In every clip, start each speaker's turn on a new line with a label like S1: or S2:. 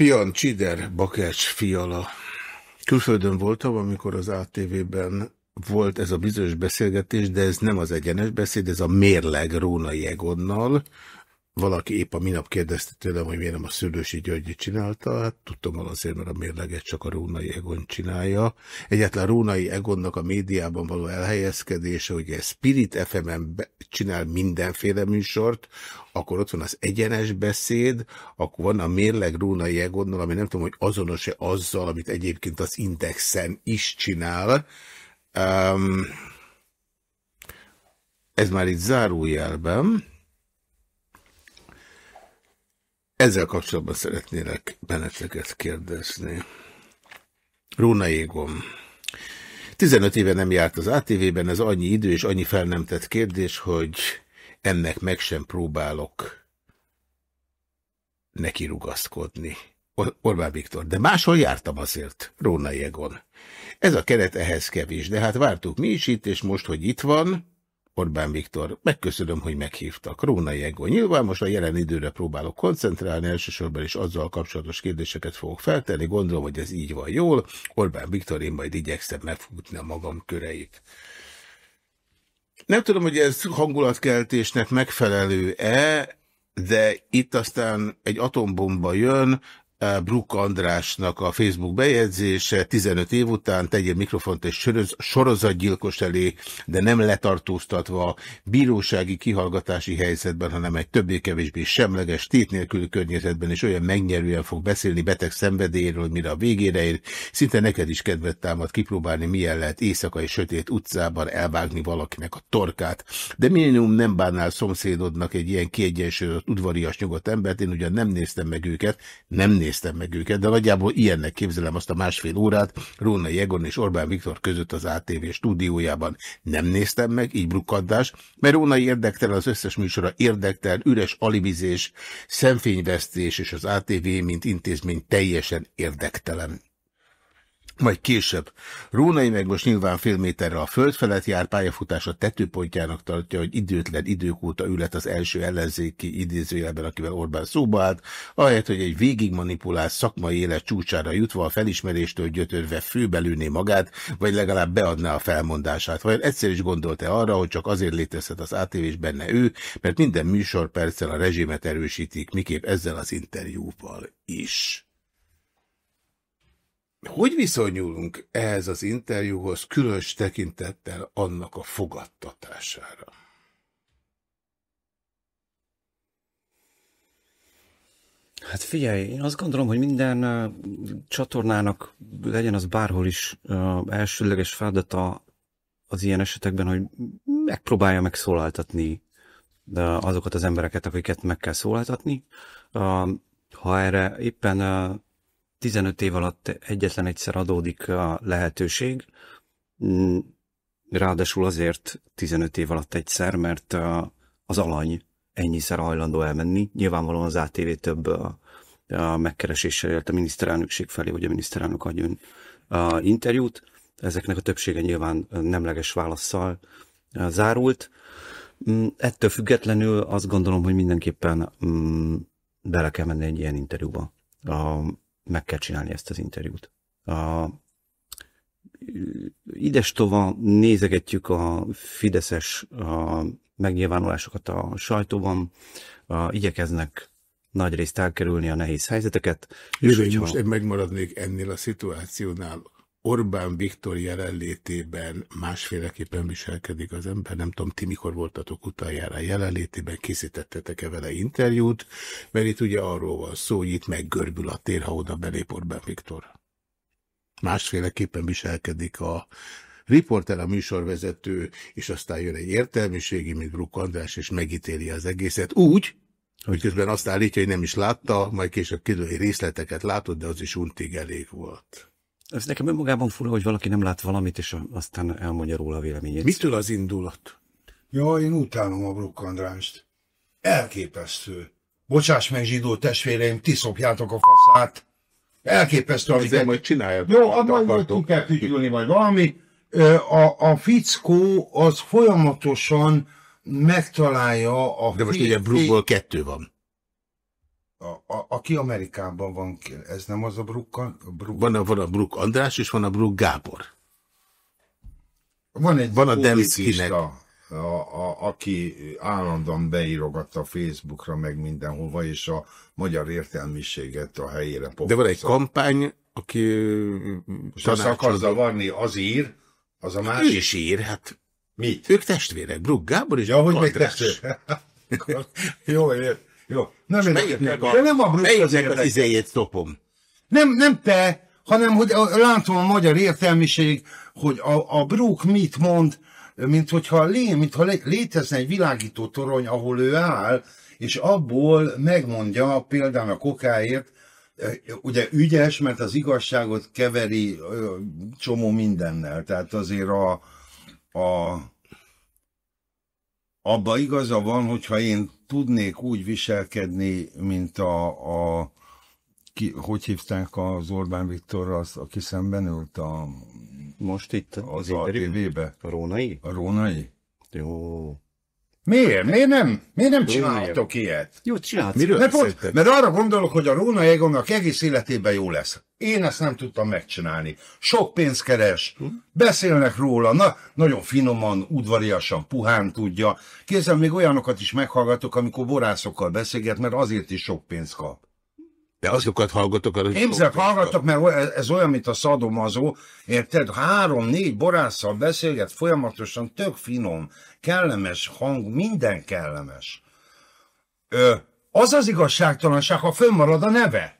S1: Pian Csider, Bakács Fiala. Külföldön voltam, amikor az ATV-ben volt ez a bizonyos beszélgetés, de ez nem az egyenes beszéd, ez a mérleg Rónai Egonnal, valaki épp a minap kérdezte tőlem, hogy miért nem a Szülősi Györgyi csinálta, hát tudtam azért, mert a mérleget csak a Rónai Egon csinálja. Egyetlen Rónai Egonnak a médiában való elhelyezkedése, hogy Spirit FM-en csinál mindenféle műsort, akkor ott van az egyenes beszéd, akkor van a mérleg Rónai Egonnal, ami nem tudom, hogy azonos-e azzal, amit egyébként az Indexen is csinál. Um, ez már itt zárójelben. Ezzel kapcsolatban szeretnélek benneteket kérdezni. Róna Égom. 15 éve nem járt az ATV-ben, ez annyi idő és annyi fel nem tett kérdés, hogy ennek meg sem próbálok neki rugaszkodni. Or Orbán Viktor, de máshol jártam azért, Róna Egon. Ez a keret ehhez kevés, de hát vártuk mi is itt, és most, hogy itt van, Orbán Viktor, megköszönöm, hogy meghívtak. Róna Jegó. Nyilván most a jelen időre próbálok koncentrálni, elsősorban is azzal kapcsolatos kérdéseket fogok feltenni. Gondolom, hogy ez így van jól. Orbán Viktor, én majd igyekszem megfutni a magam köreit. Nem tudom, hogy ez hangulatkeltésnek megfelelő-e, de itt aztán egy atombomba jön, Bruk Andrásnak a Facebook bejegyzése 15 év után tegye mikrofont egy sorozatgyilkos elé, de nem letartóztatva bírósági kihallgatási helyzetben, hanem egy többé-kevésbé semleges, tét nélküli környezetben, és olyan megnyerően fog beszélni beteg szenvedélyről, mire a végére ér. Szinte neked is kedvet támad kipróbálni, milyen lehet éjszakai sötét utcában elvágni valakinek a torkát. De minimum nem bánnál szomszédodnak egy ilyen kiegyensúlyozott udvarias nyugodt embert, én ugyan nem néztem meg őket, nem néztem néztem meg őket, de nagyjából ilyennek képzelem azt a másfél órát Róna Jegon és Orbán Viktor között az ATV stúdiójában. Nem néztem meg, így brukkadás, mert Rónai érdektelen, az összes műsora érdektelen, üres alibizés, szemfényvesztés és az ATV, mint intézmény teljesen érdektelen. Majd később. Rónai meg most nyilván fél méterre a föld felett jár, pályafutása tetőpontjának tartja, hogy időtlen idők óta ület az első ellenzéki idézőjelben, akivel Orbán szóba állt, ahelyett, hogy egy végig manipulált szakmai élet csúcsára jutva a felismeréstől gyötörve főbelülné magát, vagy legalább beadná a felmondását. Vagy egyszer is gondolta arra, hogy csak azért létezhet az ATV és benne ő, mert minden műsorperccel a rezsimet erősítik, miképp ezzel az interjúval is. Hogy viszonyulunk ehhez az interjúhoz különös tekintettel annak a fogadtatására?
S2: Hát figyelj, én azt gondolom, hogy minden csatornának legyen az bárhol is uh, elsőleges feladata az ilyen esetekben, hogy megpróbálja megszólaltatni uh, azokat az embereket, akiket meg kell szólaltatni. Ha erre éppen 15 év alatt egyetlen egyszer adódik a lehetőség, mm, ráadásul azért 15 év alatt egyszer, mert az alany ennyiszer hajlandó elmenni. Nyilvánvalóan az ATV több a megkereséssel élt a miniszterelnökség felé, hogy a miniszterelnök adjon a interjút. Ezeknek a többsége nyilván nemleges válaszsal zárult. Mm, ettől függetlenül azt gondolom, hogy mindenképpen mm, bele kell menni egy ilyen interjúba meg kell csinálni ezt az interjút. A, idestova nézegetjük a fideszes a megnyilvánulásokat a sajtóban, a, igyekeznek nagyrészt elkerülni a nehéz helyzeteket.
S1: Hogyha... most én megmaradnék ennél a szituációnál, Orbán Viktor jelenlétében másféleképpen viselkedik az ember. Nem tudom, ti mikor voltatok utoljára jelenlétében, készítettetek-e vele interjút, mert itt ugye arról van szó, hogy itt meggörbül a tér, ha oda belép Orbán Viktor. Másféleképpen viselkedik a riporter, a műsorvezető, és aztán jön egy értelmiségi, mint Bruk András, és megítéli az egészet úgy, hogy közben azt állítja, hogy nem is látta, majd később kiderül, részleteket látott, de az is untig elég volt.
S2: Ez nekem önmagában fura, hogy valaki nem lát valamit, és aztán elmondja róla a véleményét.
S1: Mitől az indulat?
S3: Ja, én utálom a Bruk Andrást. Elképesztő. Bocsáss meg, zsidó testvéreim, ti szopjátok a faszát. Elképesztő,
S1: amit... Ezzel majd csinálja.
S3: Jó, abban majd ki kell fütyülni, vagy valami. A, a fickó az folyamatosan megtalálja a...
S1: De most ugye Brookból kettő van.
S3: A, a, aki Amerikában van, ez nem az a Bruk?
S1: Bruk... Van, a, van a Bruk András, és van a Bruk Gábor.
S3: Van egy van a Demszkinek. A, a, aki állandóan beírogatta a Facebookra, meg mindenhova, és a magyar értelmiséget a helyére
S1: pofozza. De van egy kampány, aki
S3: Most azt akar zavarni, az ír, az a másik.
S1: Ő is ír, hát.
S3: Mit?
S1: Ők testvérek, Bruk Gábor és
S3: Ja, hogy meg testvérek. jó, jó. Jó. Nem, érdekel. De nem a Bruk
S1: az izéjét stopom.
S3: Nem, nem te, hanem hogy látom a magyar értelmiség, hogy a, a Brook mit mond, mint hogyha, lé, mint ha létezne egy világító torony, ahol ő áll, és abból megmondja például a kokáért, ugye ügyes, mert az igazságot keveri csomó mindennel, tehát azért a, a abba igaza van, hogyha én tudnék úgy viselkedni, mint a, a ki, hogy hívták az Orbán Viktor, az, aki szemben ült a...
S2: Most itt
S3: az, az a tévébe?
S2: A Rónai?
S3: A Rónai?
S2: Jó.
S3: Miért? Miért nem? Miért nem csináltok ilyet?
S2: Jó, csinálsz.
S3: Miről mert, pont, mert arra gondolok, hogy a Róna Egonnak egész életében jó lesz. Én ezt nem tudtam megcsinálni. Sok pénzt keres, hm? beszélnek róla, na, nagyon finoman, udvariasan, puhán tudja. Kézzel még olyanokat is meghallgatok, amikor borászokkal beszélget, mert azért is sok pénzt kap.
S1: De azokat hallgatok, arra
S3: Képzeld, hallgatok, mert ez olyan, mint a szadomazó, érted? Három-négy borásszal beszélget folyamatosan, tök finom, kellemes hang, minden kellemes. Ö, az az igazságtalanság, ha fönnmarad a neve.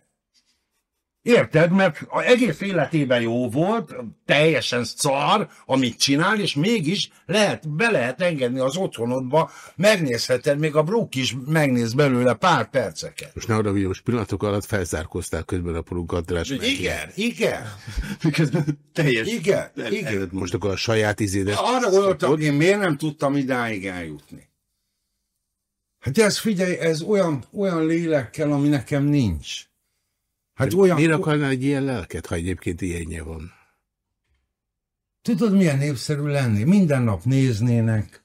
S3: Érted? Mert a egész életében jó volt, teljesen szar, amit csinál, és mégis lehet, be lehet engedni az otthonodba, megnézheted, még a Brook is megnéz belőle pár perceket.
S1: Most ne arra, hogy most pillanatok alatt felzárkoztál közben a András.
S3: Igen, igen.
S1: teljes.
S3: Igen, igen.
S1: Most akkor a saját izédet.
S3: Arra gondoltam, én miért nem tudtam idáig eljutni. Hát ez figyelj, ez olyan, olyan lélekkel, ami nekem nincs.
S1: Hát olyan... Miért akarnál egy ilyen lelket, ha egyébként ilyenje van?
S3: Tudod, milyen népszerű lenni? Minden nap néznének.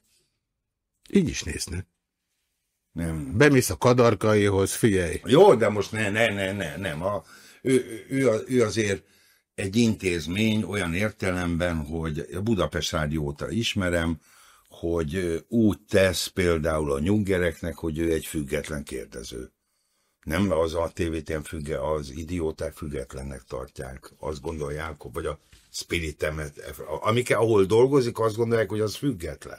S1: Így is néznek.
S3: Nem.
S1: Bemész a kadarkaihoz, figyelj.
S3: Jó, de most ne, ne, ne, ne, nem. A, ő, ő, ő azért egy intézmény olyan értelemben, hogy a Budapest Rádióta ismerem, hogy úgy tesz például a nyuggereknek, hogy ő egy független kérdező. Nem az a tévétén függe, az idióták függetlennek tartják. Azt gondolják, vagy a spiritemet, amik, ahol dolgozik, azt gondolják, hogy az független.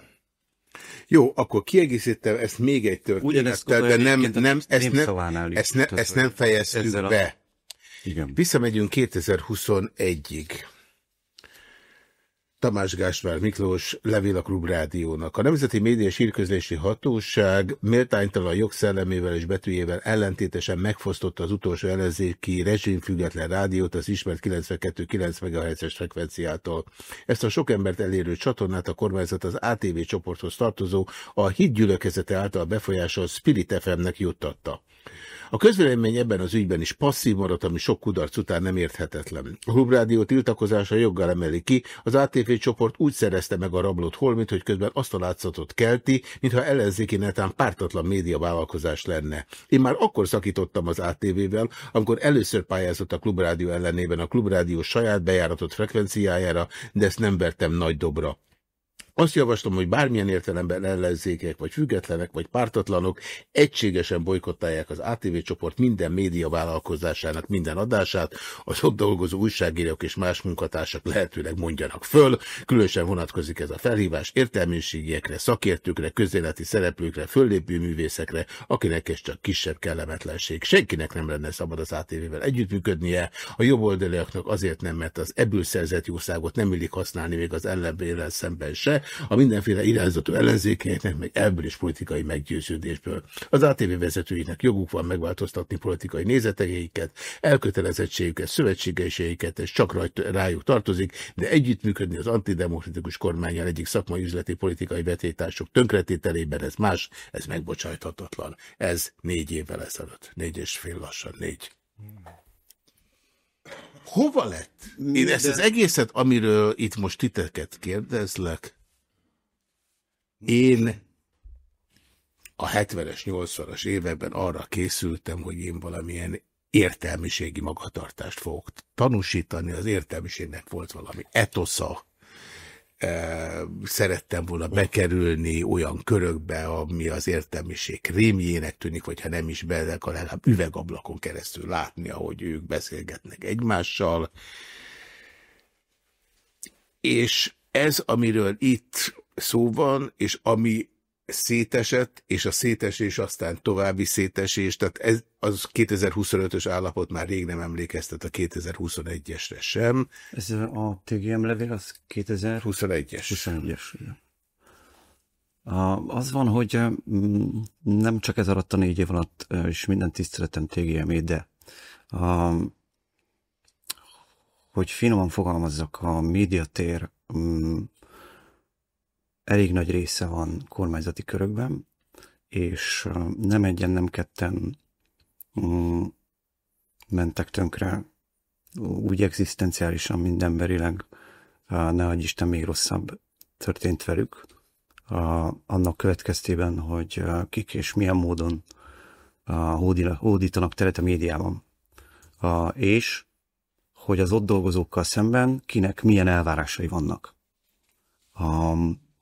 S1: Jó, akkor kiegészítem ezt még egy történettel, de nem, nem, ezt, nem, ezt, ne, ezt nem fejeztük be.
S2: Igen.
S1: Visszamegyünk 2021-ig. Tamás Gáspár Miklós levél a Klubrádiónak. A Nemzeti Média Sírközlési Hatóság méltánytalan jogszellemével és betűjével ellentétesen megfosztotta az utolsó ellenzéki rezsimfüggetlen rádiót az ismert 92,9 MHz-es frekvenciától. Ezt a sok embert elérő csatornát a kormányzat az ATV csoporthoz tartozó, a hitgyülekezete által befolyásolt Spirit FM-nek juttatta. A közvélemény ebben az ügyben is passzív maradt, ami sok kudarc után nem érthetetlen. A Klubrádió tiltakozása joggal emeli ki, az ATV csoport úgy szerezte meg a rablott holmit, hogy közben azt a látszatot kelti, mintha ellenzéki netán pártatlan média vállalkozás lenne. Én már akkor szakítottam az ATV-vel, amikor először pályázott a Klubrádió ellenében a Klubrádió saját bejáratott frekvenciájára, de ezt nem vertem nagy dobra. Azt javaslom, hogy bármilyen értelemben ellenzékek, vagy függetlenek, vagy pártatlanok egységesen bolykottálják az ATV csoport minden média vállalkozásának minden adását, az ott dolgozó újságírók és más munkatársak lehetőleg mondjanak föl, különösen vonatkozik ez a felhívás értelmiségiekre, szakértőkre, közéleti szereplőkre, föllépő művészekre, akinek ez csak kisebb kellemetlenség. Senkinek nem lenne szabad az ATV-vel együttműködnie, a jobboldaliaknak azért nem, mert az ebből szerzett jószágot nem illik használni még az ellenbélel szemben se, a mindenféle irányzatú ellenzékeinek, meg ebből is politikai meggyőződésből. Az ATV vezetőinek joguk van megváltoztatni politikai nézeteiket, elkötelezettségüket, szövetségeiseiket, ez csak rajt, rájuk tartozik, de együttműködni az antidemokratikus kormányjal egyik szakmai üzleti politikai vetétások tönkretételében ez más, ez megbocsájthatatlan. Ez négy évvel ezelőtt, négy és fél lassan, négy. Hova lett? Én ezt az egészet, amiről itt most titeket kérdezlek, én a 70-es, 80-as években arra készültem, hogy én valamilyen értelmiségi magatartást fogok tanúsítani. Az értelmiségnek volt valami etosza, szerettem volna bekerülni olyan körökbe, ami az értelmiség rémjének tűnik, vagy ha nem is be, de legalább üvegablakon keresztül látni, ahogy ők beszélgetnek egymással. És ez, amiről itt szó van, és ami szétesett, és a szétesés aztán további szétesés, tehát ez, az 2025-ös állapot már rég nem emlékeztet a 2021-esre sem.
S2: Ez a TGM levél, az 2021-es. 21-es. Az van, hogy nem csak ez alatt a négy év alatt, és minden tiszteletem tgm de hogy finoman fogalmazzak, a médiatér elég nagy része van kormányzati körökben, és nem egyen, nem ketten mm, mentek tönkre úgy egzisztenciálisan, mint emberileg, ne adj Isten, még rosszabb történt velük, annak következtében, hogy kik és milyen módon hódítanak teret a médiában. És hogy az ott dolgozókkal szemben kinek milyen elvárásai vannak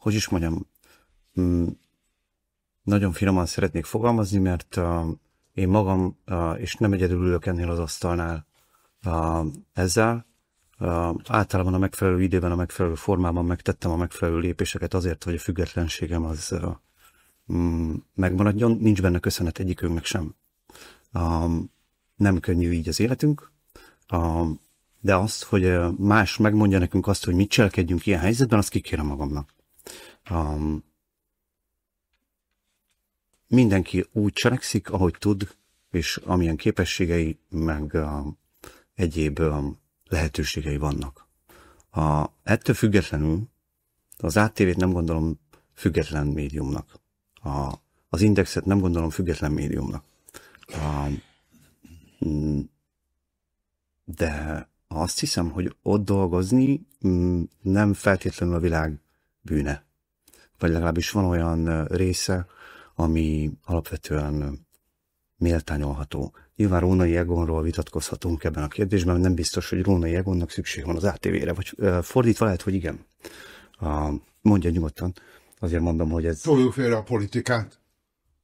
S2: hogy is mondjam, mm, nagyon finoman szeretnék fogalmazni, mert én magam, és nem egyedül ülök ennél az asztalnál ezzel, általában a megfelelő időben, a megfelelő formában megtettem a megfelelő lépéseket azért, hogy a függetlenségem az um, megmaradjon. Nincs benne köszönet egyikünknek sem. Nem könnyű így az életünk, de azt, hogy más megmondja nekünk azt, hogy mit cselekedjünk ilyen helyzetben, azt kikérem magamnak um, mindenki úgy cselekszik, ahogy tud, és amilyen képességei, meg uh, egyéb uh, lehetőségei vannak. A, ettől függetlenül az ATV-t nem gondolom független médiumnak. A, az indexet nem gondolom független médiumnak. A, mm, de azt hiszem, hogy ott dolgozni mm, nem feltétlenül a világ bűne vagy legalábbis van olyan része, ami alapvetően méltányolható. Nyilván Rónai Egonról vitatkozhatunk ebben a kérdésben, nem biztos, hogy Rónai Egonnak szükség van az ATV-re, vagy fordítva lehet, hogy igen. Mondja nyugodtan. Azért mondom, hogy ez...
S3: Toljuk félre a politikát.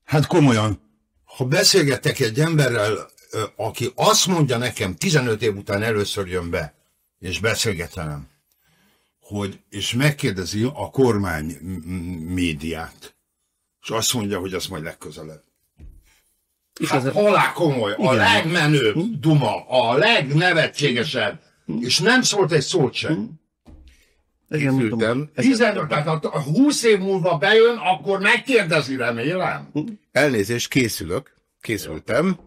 S3: Hát komolyan, ha beszélgetek egy emberrel, aki azt mondja nekem, 15 év után először jön be, és beszélgetem, hogy, és megkérdezi a kormány médiát, és azt mondja, hogy az majd legközelebb. Hát az halál komoly, a legmenőbb hm? duma, a legnevetségesebb, és nem szólt egy szót sem. Hm? Készültem. 15, tehát ha 20 év múlva bejön, akkor megkérdezi, remélem. Hm?
S1: Elnézést, készülök, készültem.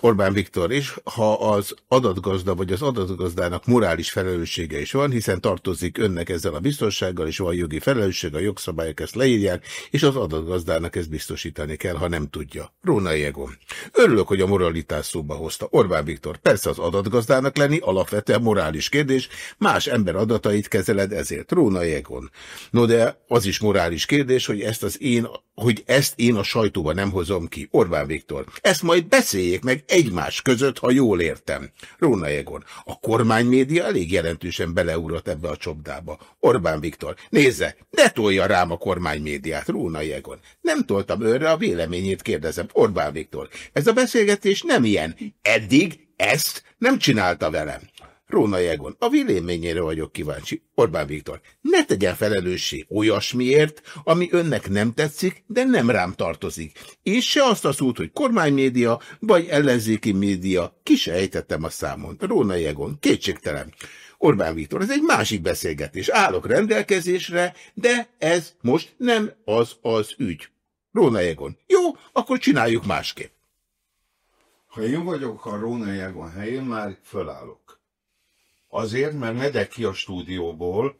S1: Orbán Viktor is, ha az adatgazda vagy az adatgazdának morális felelőssége is van, hiszen tartozik önnek ezzel a biztonsággal, és van jogi felelősség, a jogszabályok ezt leírják, és az adatgazdának ezt biztosítani kell, ha nem tudja. Róna Egon. Örülök, hogy a moralitás szóba hozta. Orbán Viktor, persze az adatgazdának lenni alapvetően morális kérdés, más ember adatait kezeled ezért. Róna Egon. No de az is morális kérdés, hogy ezt az én, hogy ezt én a sajtóba nem hozom ki. Orbán Viktor. Ezt majd beszéljék meg egymás között, ha jól értem. Róna Egon, a kormánymédia elég jelentősen beleugrott ebbe a csapdába. Orbán Viktor, nézze, ne tolja rám a kormánymédiát, Róna Egon. Nem toltam őre a véleményét, kérdezem. Orbán Viktor, ez a beszélgetés nem ilyen. Eddig ezt nem csinálta velem. Róna Egon, a véleményére vagyok kíváncsi. Orbán Viktor, ne tegyen felelőssé olyasmiért, ami önnek nem tetszik, de nem rám tartozik. És se azt a szót, hogy kormánymédia, vagy ellenzéki média, ki se ejtettem a számon. Róna Egon, kétségtelen. Orbán Viktor, ez egy másik beszélgetés. Állok rendelkezésre, de ez most nem az az ügy. Róna Egon, jó, akkor csináljuk másképp.
S3: Ha én vagyok a Róna Egon helyén, már fölállok. Azért, mert megyek ki a stúdióból,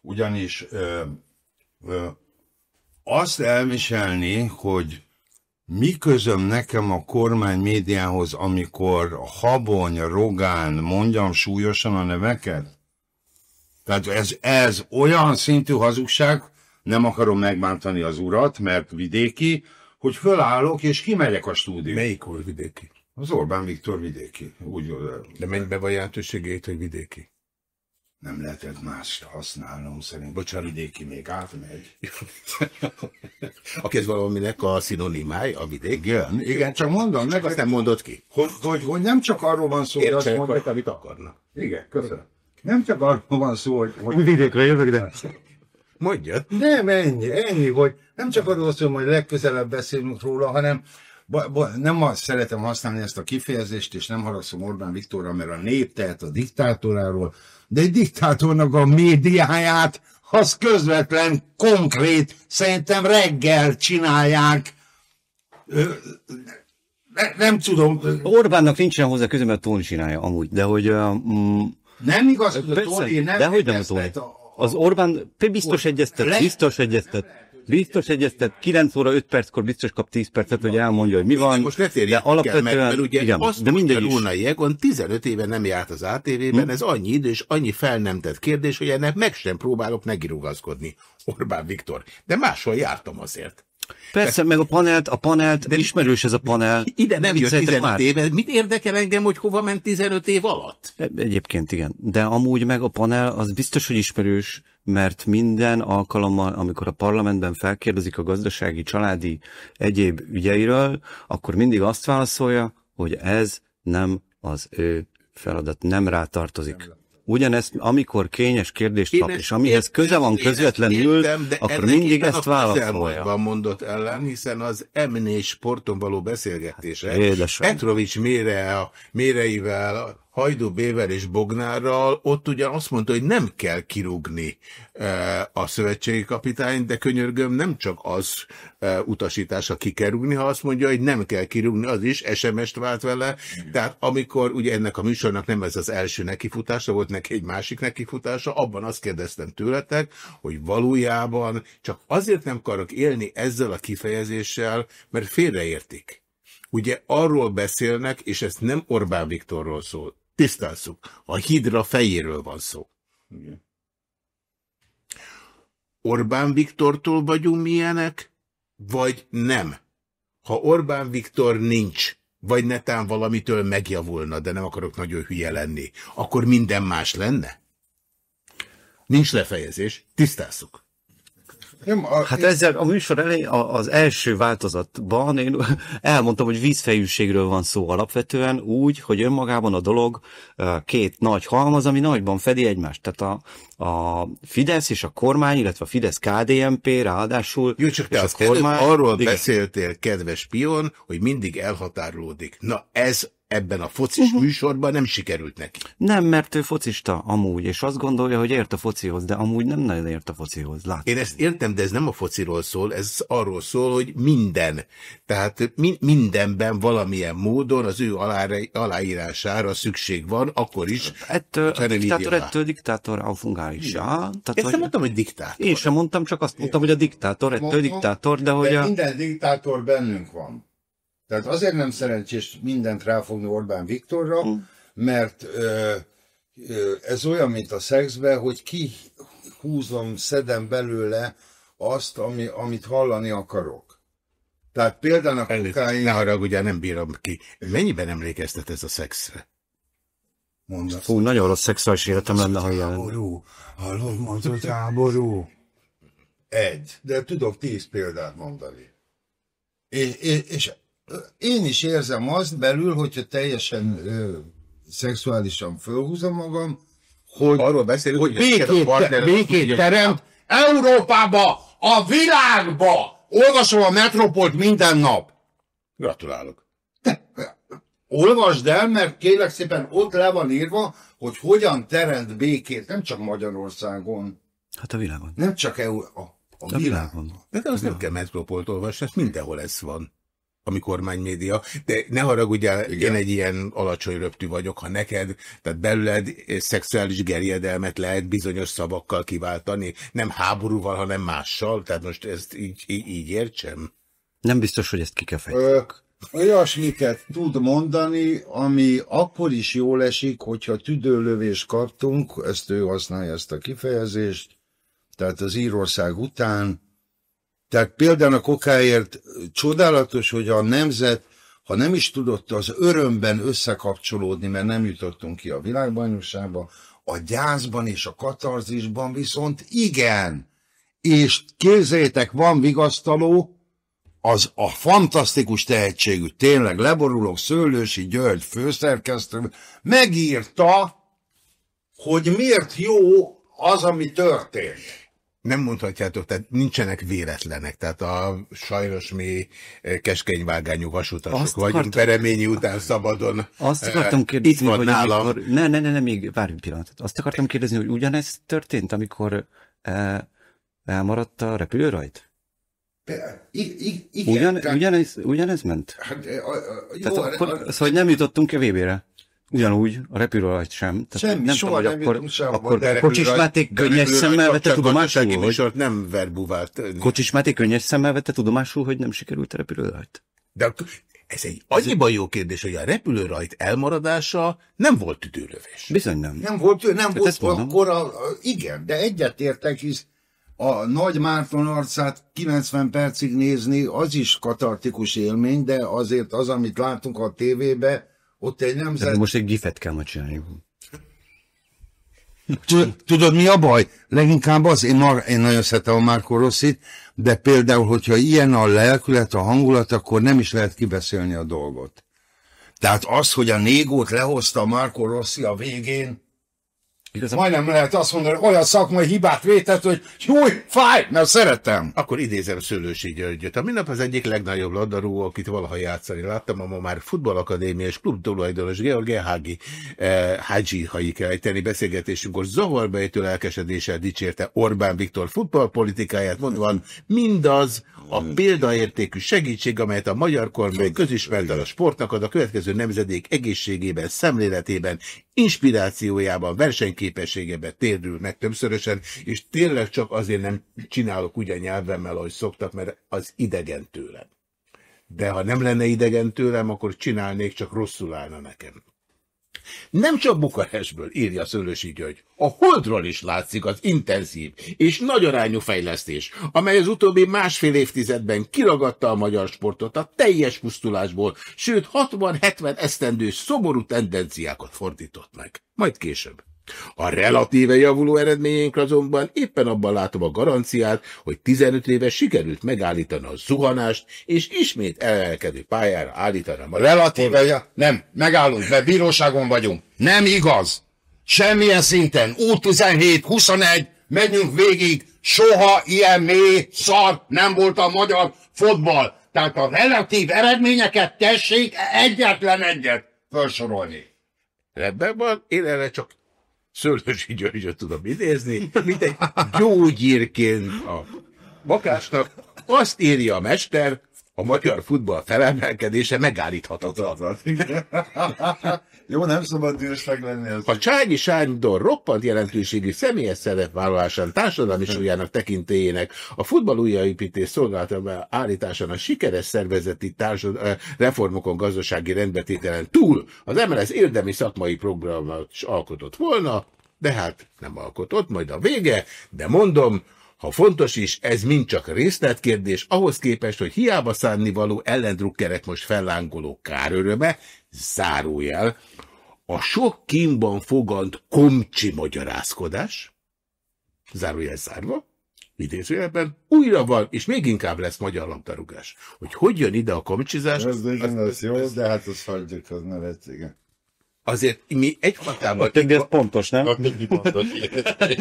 S3: ugyanis ö, ö, azt elviselni, hogy mi közöm nekem a kormány médiához, amikor Habony, Rogán, mondjam súlyosan a neveket? Tehát ez, ez olyan szintű hazugság, nem akarom megbántani az urat, mert vidéki, hogy fölállok és kimegyek a stúdió.
S1: Melyik hol vidéki?
S3: Az Orbán Viktor vidéki. Úgy
S1: De mennyibe van jelentőségét, hogy vidéki?
S3: nem lehetett mást használnom, szerintem.
S1: Bocsánat.
S3: Vidéki még átmegy.
S1: Aki ez valaminek a szinonimája, a vidék?
S3: Igen, igen, csak mondom
S1: Csak azt nem mondod ki.
S3: hogy, hogy, hogy nem csak arról van szó, hogy azt mondod,
S1: amit akarnak.
S3: igen, köszönöm. Nem csak arról van szó, hogy, hogy
S2: Vidékre jövök, de...
S1: Mondjad.
S3: Nem, ennyi, ennyi, hogy nem csak arról szól, hogy legközelebb beszélünk róla, hanem ba, ba, nem azt szeretem használni ezt a kifejezést, és nem haragszom Orbán Viktorra, mert a nép tehet a diktátoráról, de egy diktátornak a médiáját, az közvetlen, konkrét, szerintem reggel csinálják. Ne, nem tudom,
S2: Orbánnak nincsen hozzá köze, mert Tóni csinálja amúgy, de hogy... Mm,
S3: nem igaz, hogy a Tóni nem
S2: de hogy nem Tóni.
S3: a-
S2: Az Orbán biztos egyeztet, biztos egyeztet. Biztos egyeztet, 9 óra 5 perckor biztos kap 10 percet, hogy elmondja, hogy mi van.
S1: Most ne térjünk
S2: alapvetően,
S1: meg, mert ugye
S2: igen,
S1: azt
S2: de is.
S1: Rónai Egon 15 éve nem járt az ATV-ben,
S2: Hm?
S1: ez annyi idő és annyi fel nem tett kérdés, hogy ennek meg sem próbálok negirugaszkodni. Orbán Viktor. De máshol jártam azért.
S2: Persze, meg a panelt, a panelt, de ismerős ez a panel.
S1: Ide nem jött
S2: Vicceltek
S1: 15
S2: már?
S1: éve. Mit érdekel engem, hogy hova ment 15 év alatt?
S2: E- Egyébként igen. De amúgy meg a panel az biztos, hogy ismerős, mert minden alkalommal, amikor a parlamentben felkérdezik a gazdasági, családi, egyéb ügyeiről, akkor mindig azt válaszolja, hogy ez nem az ő feladat, nem rá tartozik. Ugyanezt, amikor kényes kérdést kap, és amihez köze van közvetlenül,
S1: értem, de
S2: akkor mindig ezt válaszolja.
S1: közelmúltban mondott ellen, hiszen az M4 sporton való beszélgetése
S2: Hát.
S1: Petrovics mére, méreivel, Hajdú Béver és Bognárral, ott ugyan azt mondta, hogy nem kell kirúgni e, a szövetségi kapitány, de könyörgöm, nem csak az e, utasítása ki kell rúgni, ha azt mondja, hogy nem kell kirúgni, az is SMS-t vált vele. Tehát amikor ugye ennek a műsornak nem ez az első nekifutása, volt neki egy másik nekifutása, abban azt kérdeztem tőletek, hogy valójában csak azért nem akarok élni ezzel a kifejezéssel, mert félreértik. Ugye arról beszélnek, és ez nem Orbán Viktorról szól. Tisztázzuk, a hidra fejéről van szó. Orbán Viktortól vagyunk milyenek, vagy nem? Ha Orbán Viktor nincs, vagy netán valamitől megjavulna, de nem akarok nagyon hülye lenni, akkor minden más lenne? Nincs lefejezés, tisztázzuk.
S3: Nem, a,
S2: Hát ezzel a műsor elején, az első változatban én elmondtam, hogy vízfejűségről van szó alapvetően úgy, hogy önmagában a dolog két nagy halmaz, ami nagyban fedi egymást. Tehát a, a Fidesz és a kormány, illetve a Fidesz KDNP ráadásul
S1: Jó, csak
S2: és a
S1: kormány, arról
S2: igen.
S1: beszéltél, kedves pion, hogy mindig elhatárolódik. Na ez ebben a focis
S2: Mhm.
S1: műsorban nem sikerült neki.
S2: Nem, mert ő focista amúgy, és azt gondolja, hogy ért a focihoz, de amúgy nem nagyon ért a focihoz. Lát.
S1: Én ezt értem, de ez nem a fociról szól, ez arról szól, hogy minden. Tehát mi, mindenben valamilyen módon az ő alára, aláírására szükség van, akkor is.
S2: Ettől,
S1: ha
S2: a
S1: nem
S2: diktátor ettől diktátor a fungális. Ja, tehát,
S1: Ezt nem
S2: hogy,
S1: mondtam, hogy diktátor.
S2: én sem mondtam, csak azt mondtam, hogy a diktátor, ettől diktátor, de hogy a...
S3: minden diktátor bennünk van. Tehát azért nem szerencsés mindent ráfogni Orbán Viktorra,
S2: Mm.
S3: mert ö, ö, ez olyan, mint a szexbe, hogy kihúzom, szedem belőle azt, ami, amit hallani akarok. Tehát például a kokáin...
S1: Ne haragudjál, nem bírom ki. Mennyiben emlékeztet ez a szexre?
S3: Mondasz.
S2: Fú, nagyon rossz szexuális életem lenne, ha ilyen.
S3: Háború. Hallod, mondod háború. Egy. De tudok tíz példát mondani. És, és, és én is érzem azt belül, hogyha teljesen ö, szexuálisan fölhúzom magam, hogy,
S1: Arról beszélünk,
S3: hogy
S1: a
S3: békét,
S1: partnered-
S3: békét teremt Európába, a világba. Olvasom a Metropolt minden nap.
S1: Gratulálok.
S3: Olvasd el, mert kérlek szépen ott le van írva, hogy hogyan teremt békét, nem csak Magyarországon,
S2: Hát a világon.
S3: nem csak EU, a, a,
S2: A
S3: világon.
S2: világon.
S1: De azt nem kell Metropolt olvasni, ezt mindenhol ez van ami kormánymédia. De ne haragudjál,
S3: Igen.
S1: én egy ilyen alacsony röptű vagyok, ha neked, tehát belőled szexuális gerjedelmet lehet bizonyos szavakkal kiváltani, nem háborúval, hanem mással, tehát most ezt így, így, így értsem.
S2: Nem biztos, hogy ezt ki kell fejteni.
S3: Ö, olyasmiket tud mondani, ami akkor is jól esik, hogyha tüdőlövést kaptunk, ezt ő használja ezt a kifejezést, tehát az Írország után Tehát például a kokáért csodálatos, hogy a nemzet, ha nem is tudott az örömben összekapcsolódni, mert nem jutottunk ki a világbajnokságba, a gyászban és a katarzisban viszont igen. És képzeljétek, van vigasztaló, az a fantasztikus tehetségű, tényleg leborulok, Szőlősi György főszerkesztő, megírta, hogy miért jó az, ami történt
S1: nem mondhatjátok, tehát nincsenek véletlenek, tehát a sajnos mi eh, keskenyvágányú vasutasok azt vagyunk, akartam, Pereményi után szabadon.
S2: Azt eh, akartam kérdezni, hogy nálam. amikor, ne, ne, ne, ne, még várjunk pillanatot. Azt akartam kérdezni, hogy ugyanez történt, amikor eh, elmaradt a repülőrajt?
S3: I, I, igen,
S2: Ugyan, tehát, ugyanez, ugyanez ment? Hát, a, a, jó, tehát akkor, a, szóval nem jutottunk a VB-re? Ugyanúgy, a repülőrajt sem.
S3: Tehát Semmi, nem soha tudom, nem akkor,
S2: akkor Kocsis Máté könnyes szemmel vette tudomásul,
S1: hogy... nem verbuvált.
S2: Kocsis Máté könnyes szemmel vette tudomásul, hogy nem sikerült a repülőrajt.
S1: De ez egy annyiban jó kérdés, hogy a repülőrajt elmaradása nem volt tüdőlövés.
S2: Bizony nem.
S3: Nem volt, nem hát volt akkor, a, a, igen, de egyetértek, hisz a Nagy Márton arcát 90 percig nézni, az is katartikus élmény, de azért az, amit látunk a tévébe, ott egy nemzet... De
S2: most egy gifet kell majd csinálni.
S3: Tudod, mi a baj? Leginkább az, én, mar, én nagyon szeretem a Márko Rosszit, de például, hogyha ilyen a lelkület, a hangulat, akkor nem is lehet kibeszélni a dolgot. Tehát az, hogy a négót lehozta a Márko Rossi a végén, Igazán... Majdnem lehet azt mondani, hogy olyan szakmai hibát vétett, hogy jó, fáj, mert szeretem.
S1: Akkor idézem Szőlősi Györgyöt. A minap az egyik legnagyobb labdarúgó, akit valaha játszani láttam, a ma már futballakadémia és klub tulajdonos Georg Hági eh, Hágyi, ha így kell ejteni beszélgetésünkkor zavarbejtő elkesedéssel dicsérte Orbán Viktor futballpolitikáját, mondva mindaz, a példaértékű segítség, amelyet a magyar kormány közismert a sportnak ad a következő nemzedék egészségében, szemléletében, inspirációjában, versenyképességében térül meg többszörösen, és tényleg csak azért nem csinálok úgy a nyelvemmel, ahogy szoktak, mert az idegen tőlem. De ha nem lenne idegen tőlem, akkor csinálnék, csak rosszul állna nekem. Nem csak Bukarestből, írja Szőlősi György. A Holdról is látszik az intenzív és nagy arányú fejlesztés, amely az utóbbi másfél évtizedben kiragadta a magyar sportot a teljes pusztulásból, sőt 60-70 esztendős szomorú tendenciákat fordított meg. Majd később. A relatíve javuló eredményénkre azonban éppen abban látom a garanciát, hogy 15 éve sikerült megállítani a zuhanást, és ismét elelkedő pályára állítanám a
S3: relatíve... Ja, nem, megállunk, mert bíróságon vagyunk. Nem igaz. Semmilyen szinten. U17, 21, megyünk végig. Soha ilyen mély szar nem volt a magyar fotball. Tehát a relatív eredményeket tessék egyetlen egyet felsorolni.
S1: Rendben van, én erre csak Szőlősi Györgyöt tudom idézni, mint egy gyógyírként a bakásnak. Azt írja a mester, a magyar futball felemelkedése megállíthatatlan.
S3: Jó, nem szabad dühösnek lenni. Az
S1: a Csányi Sándor roppant jelentőségű személyes szerepvállalásán társadalmi súlyának tekintélyének a futball újjáépítés szolgáltatásában állításán a sikeres szervezeti társad, reformokon gazdasági rendbetételen túl az MLS érdemi szakmai programot is alkotott volna, de hát nem alkotott, majd a vége, de mondom, ha fontos is, ez mind csak részletkérdés, ahhoz képest, hogy hiába szánni való ellendrukkerek most fellángoló káröröme, zárójel, a sok kínban fogant komcsi magyarázkodás, zárójel zárva, idézőjelben, újra van, és még inkább lesz magyar labdarúgás. Hogy hogy jön ide a komcsizás?
S3: Ez igen, az, az jó, de hát az hagyjuk, az nevet, igen.
S1: Azért mi egyfolytában...
S2: A ez pontos, nem? A pontos.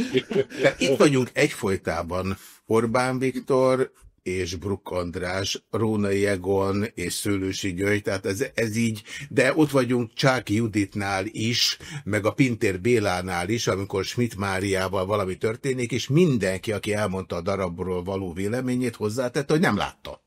S1: itt vagyunk egyfolytában Orbán Viktor, és Bruk András, Rónai Egon és Szőlősi György, tehát ez, ez így, de ott vagyunk Csáki Juditnál is, meg a Pintér Bélánál is, amikor Schmidt Máriával valami történik, és mindenki, aki elmondta a darabról való véleményét, hozzátette, hogy nem látta.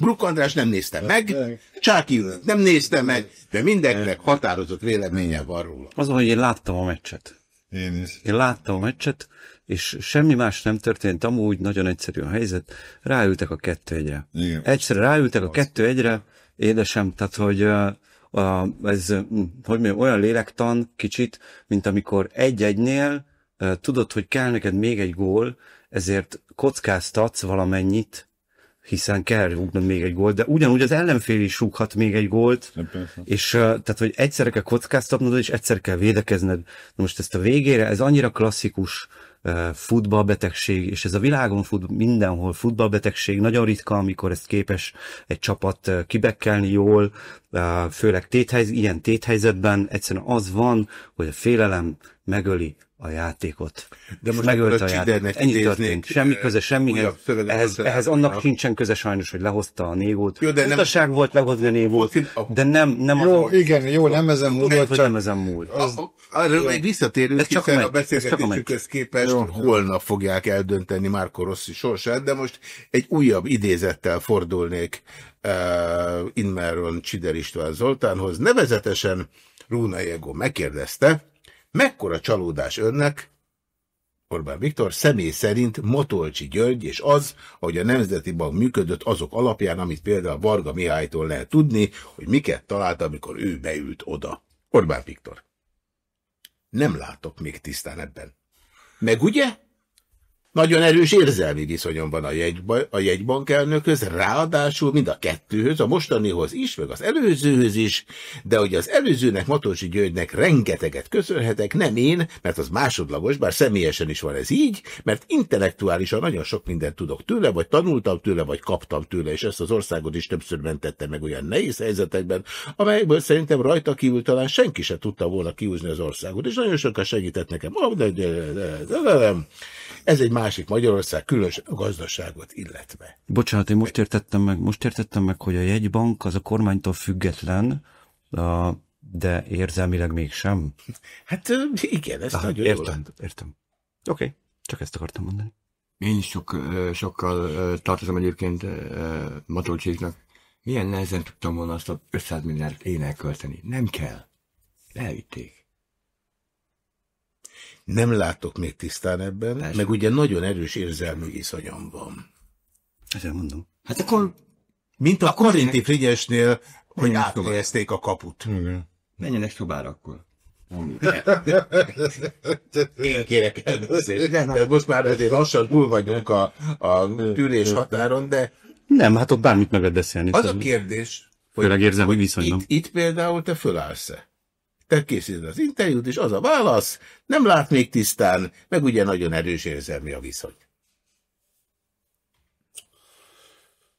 S1: Bruk András nem nézte meg, Csáki nem nézte meg, de mindenkinek határozott véleménye van róla.
S2: Az, hogy én láttam a meccset.
S3: Én is.
S2: Én láttam a meccset, és semmi más nem történt, amúgy nagyon egyszerű a helyzet, ráültek a kettő egyre. Igen. Egyszerre ráültek a kettő egyre, édesem, tehát hogy uh, ez, hm, hogy mondjam, olyan lélektan kicsit, mint amikor egy-egynél uh, tudod, hogy kell neked még egy gól, ezért kockáztatsz valamennyit, hiszen kell rúgnod még egy gólt, de ugyanúgy az ellenfél is rúghat még egy gólt, és tehát, hogy egyszerre kell kockáztatnod, és egyszer kell védekezned. Na most ezt a végére, ez annyira klasszikus futballbetegség, és ez a világon fut, mindenhol futballbetegség, nagyon ritka, amikor ezt képes egy csapat kibekkelni jól, főleg téthelyz, ilyen téthelyzetben egyszerűen az van, hogy a félelem megöli a játékot.
S1: De most
S2: megölt a játékot. Ennyi
S1: idéznék,
S2: történt. Semmi köze, semmi. Ehhez, ehhez annak
S1: A-
S2: sincsen köze sajnos, hogy lehozta a négót.
S1: Jó, de nem-
S2: Utaság volt lehozni a négót,
S1: Volt-
S2: de nem, nem
S3: Jó,
S2: az,
S3: igen, jó, nem ezen múlott, csak
S2: nem ezen múlt.
S1: A- Arra még visszatérünk,
S2: Ez csak a
S1: a
S2: meccs, ez csak a
S1: beszélgetésünkhöz képest
S3: Jó.
S1: holnap fogják eldönteni Márko Rossi sorsát, de most egy újabb idézettel fordulnék uh, Inmeron Csider István Zoltánhoz. Nevezetesen Rúna Jego megkérdezte, mekkora csalódás önnek, Orbán Viktor személy szerint Motolcsi György és az, hogy a Nemzeti Bank működött azok alapján, amit például Varga Mihálytól lehet tudni, hogy miket talált, amikor ő beült oda. Orbán Viktor. Nem látok még tisztán ebben. Meg ugye? Nagyon erős érzelmi viszonyom van a, jegyba, a jegybank elnökhöz, ráadásul mind a kettőhöz, a mostanihoz is, meg az előzőhöz is, de hogy az előzőnek Matolcsi Györgynek rengeteget köszönhetek, nem én, mert az másodlagos, bár személyesen is van ez így, mert intellektuálisan nagyon sok mindent tudok tőle, vagy tanultam tőle, vagy kaptam tőle, és ezt az országot is többször mentette meg olyan nehéz helyzetekben, amelyekből szerintem rajta kívül talán senki se tudta volna kiúzni az országot, és nagyon sokat segített nekem. Ez egy másik Magyarország, különösen a gazdaságot illetve.
S2: Bocsánat, én most értettem meg, most értettem meg, hogy a jegybank az a kormánytól független, a, de érzelmileg mégsem.
S1: Hát igen, ezt
S2: Ah,
S1: nagyon jól
S2: értem, értem. Oké, okay. csak ezt akartam mondani.
S4: Én is sok, sokkal tartozom egyébként Matolcséknak. Milyen nehezen tudtam volna azt a 500 milliárd én elkölteni. Nem kell. Elvitték.
S1: Nem látok még tisztán ebben,
S4: Persze.
S1: meg ugye nagyon erős érzelmi viszonyom van.
S2: Ezzel mondom.
S4: Hát akkor
S1: Mint a
S4: Akkor
S1: Karinti Frigyesnél, hogy áthelyezték a kaput.
S4: menjenek szobára akkor.
S1: Én kérek elnézést. De most már azért lassan túl vagyunk a, a tűrés határon, de
S2: Nem, hát ott bármit meg lehet beszélni.
S1: az a
S2: Tehát
S1: kérdés,
S2: Főleg érzelmi viszonyban.
S1: Itt, itt például te fölállsz-e? Te készíted az interjút, és az a válasz, nem lát még tisztán, meg ugye nagyon erős érzelmi a viszony.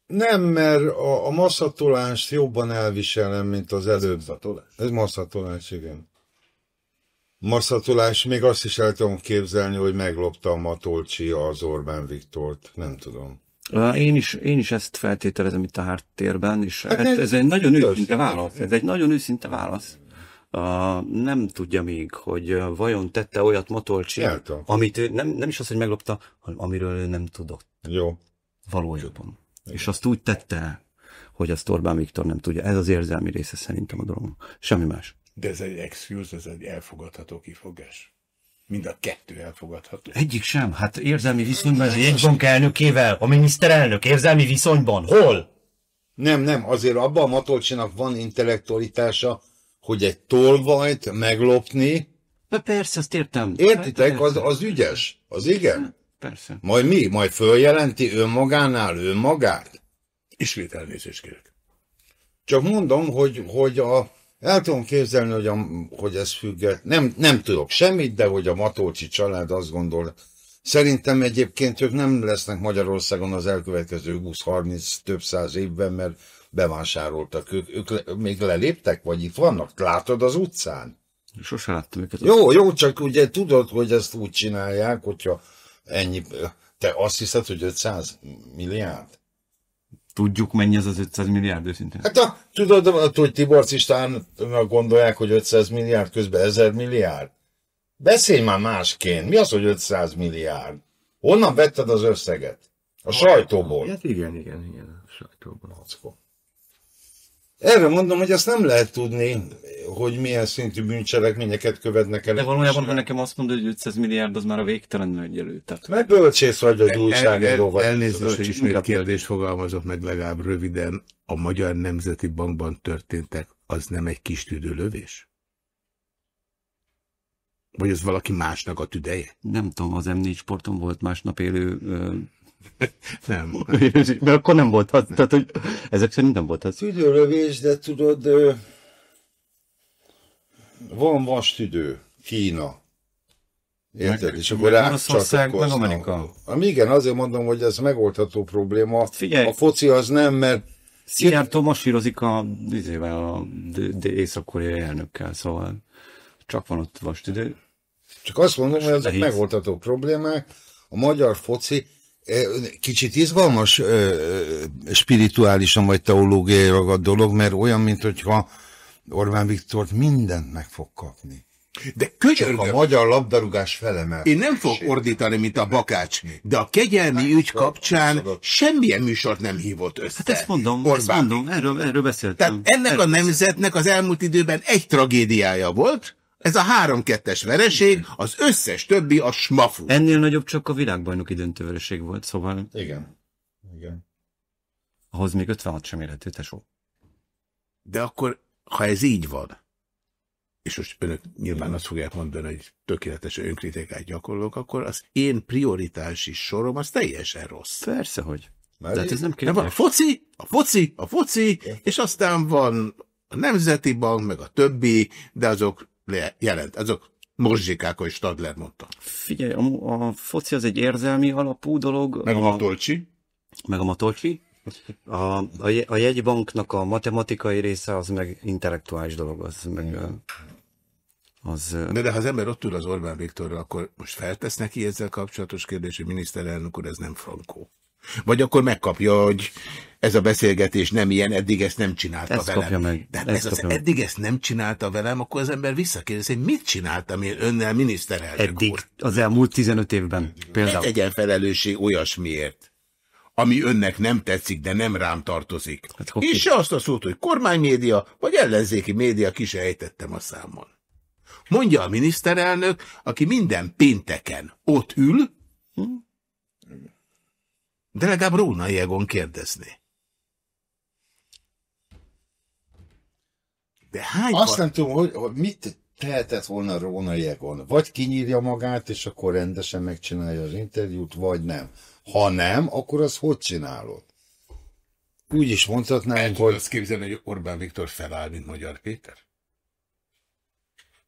S3: Nem, mert a, a masszatolást jobban elviselem, mint az előbb. Ez masszatolás, igen. Masszatolás, még azt is el tudom képzelni, hogy meglopta a Matolcsi az Orbán Viktort. Nem tudom.
S2: Én is, én is ezt feltételezem itt a háttérben, és
S3: Hát
S2: hát
S3: ez-
S2: ez egy nagyon őszinte válasz. Ez egy nagyon őszinte válasz. Uh, nem tudja még, hogy vajon tette olyat Motolcsi,
S3: Jelta.
S2: amit ő, nem, nem is az, hogy meglopta, hanem amiről ő nem tudott
S3: Jó.
S2: valójában. És azt úgy tette, hogy azt Orbán Viktor nem tudja. Ez az érzelmi része szerintem a dolognak. Semmi más.
S1: De ez egy excuse, ez egy elfogadható kifogás. Mind a kettő elfogadható.
S2: Egyik sem. Hát érzelmi viszonyban a jegybank elnökével, a miniszterelnök érzelmi viszonyban. Hol?
S3: Nem, nem, azért abban a Matolcsinak van intellektualitása, hogy egy tolvajt meglopni,
S2: De persze, azt értem.
S3: értitek, az, az ügyes, az igen.
S2: Persze.
S3: Majd mi? Majd följelenti önmagánál önmagát?
S1: Ismét elnézést kérek.
S3: Csak mondom, hogy, hogy a, el tudom képzelni, hogy, a, hogy ez függet. Nem, nem tudok semmit, de hogy a Matolcsi család azt gondol. Szerintem egyébként ők nem lesznek Magyarországon az elkövetkező 20-30 több száz évben, mert bevásároltak. Ők, ők le, még leléptek, vagy itt vannak? Látod az utcán?
S2: Sose láttam őket.
S3: Jó, jó, csak ugye tudod, hogy ezt úgy csinálják, hogyha ennyi... Te azt hiszed, hogy 500 milliárd?
S2: Tudjuk, mennyi az az 500 milliárd őszintén.
S3: Hát a, tudod, hogy Tiborcs István gondolják, hogy 500 milliárd, közben 1000 milliárd? Beszélj már másként. Mi az, hogy 500 milliárd? Honnan vetted az összeget? A sajtóból.
S4: Hát igen, igen, igen, a sajtóban.
S3: Erre mondom, hogy ezt nem lehet tudni, hogy milyen szintű bűncselekményeket követnek el.
S2: De valójában, ha nekem azt mondod, hogy 500 milliárd, az már a végtelenül egyelő. Tehát
S3: Meg bölcsész vagy, hogy újságíró vagy.
S1: elnézést, hogy ismét kérdést fogalmazok meg legalább röviden. A Magyar Nemzeti Bankban történtek, az nem egy kis tüdőlövés? Vagy ez valaki másnak a tüdeje?
S2: Nem tudom, az M4 sporton volt másnap élő
S1: Nem.
S2: Mert akkor nem volt az. Tehát, hogy ezek szerint nem volt az.
S3: Tüdőlövés, de tudod, van vastüdő, Kína. Érted? És akkor
S2: Oroszország, meg. Amerika.
S3: Am, igen, azért mondom, hogy ez megoldható probléma.
S2: Figyelj.
S3: A foci az nem, mert
S2: Szijjártó masírozik a, izével, a észak-koreai elnökkel, szóval csak van ott vastidő.
S3: Csak azt mondom, hogy ezek megoldható problémák. A magyar foci kicsit izgalmas spirituálisan vagy teológiai ragad dolog, mert olyan, mint hogyha Orbán Viktort mindent meg fog kapni.
S1: De
S3: Csak a
S1: köcsörgöm,
S3: magyar labdarúgás felemel.
S1: én nem fogok ordítani, mint a bakács, de a kegyelmi ügy kapcsán semmilyen műsort nem hívott össze.
S2: Hát ezt mondom, ezt
S1: Orbán
S2: mondom, erről, erről beszéltem.
S1: Tehát ennek a
S2: Erről-
S1: nemzetnek az elmúlt időben egy tragédiája volt, ez a 3-2-es vereség, az összes többi a smafú.
S2: Ennél nagyobb csak a világbajnoki döntővereség volt, szóval
S3: Igen. Igen.
S2: ahhoz még 56 sem érhető, tesó.
S1: De akkor, ha ez így van, és most önök nyilván azt fogják mondani, hogy tökéletes önkritikát gyakorlok, akkor az én prioritási sorom az teljesen rossz.
S2: Persze, hogy.
S3: Már
S2: De ez nem
S1: De van a
S2: kérdés.
S1: foci, a foci, a foci, és aztán van a Nemzeti Bank, meg a többi, de azok jelent, azok morzsikák, ahogy Stadler mondta.
S2: Figyelj, a, a foci az egy érzelmi alapú dolog.
S1: Meg a Matolcsi.
S2: meg a matolcsi. A, a, a jegybanknak a matematikai része az meg intellektuális dolog, az meg az
S1: De, de ha az ember ott ül az Orbán Viktorral, akkor most feltesz neki ezzel kapcsolatos kérdés, hogy miniszterelnök úr, ez nem frankó. Vagy akkor megkapja, hogy ez a beszélgetés nem ilyen, eddig ezt nem csinálta
S2: Ezt
S1: velem.
S2: meg,
S1: De
S2: ezt
S1: ez az,
S2: meg.
S1: eddig ezt nem csinálta velem, akkor az ember visszakérdezi, hogy mit csináltam én önnel miniszterelnök
S2: eddig,
S1: úr.
S2: az elmúlt 15 évben
S1: Ne
S2: például.
S1: tegyen felelősség olyasmiért, ami önnek nem tetszik, de nem rám tartozik.
S2: Hát
S1: És se azt a szót, hogy kormánymédia, vagy ellenzéki média, ki se ejtettem a számon. Mondja a miniszterelnök, aki minden pénteken ott ül, de legalább Róna Jegon kérdezné. De hány
S3: Azt
S1: van-
S3: nem tudom, hogy, hogy mit tehetett volna Róna Jegon. Vagy kinyírja magát, és akkor rendesen megcsinálja az interjút, vagy nem. Ha nem, akkor az hogy csinálod? Úgy is mondhatnánk, hogy
S1: azt képzelni, hogy Orbán Viktor feláll, mint Magyar Péter?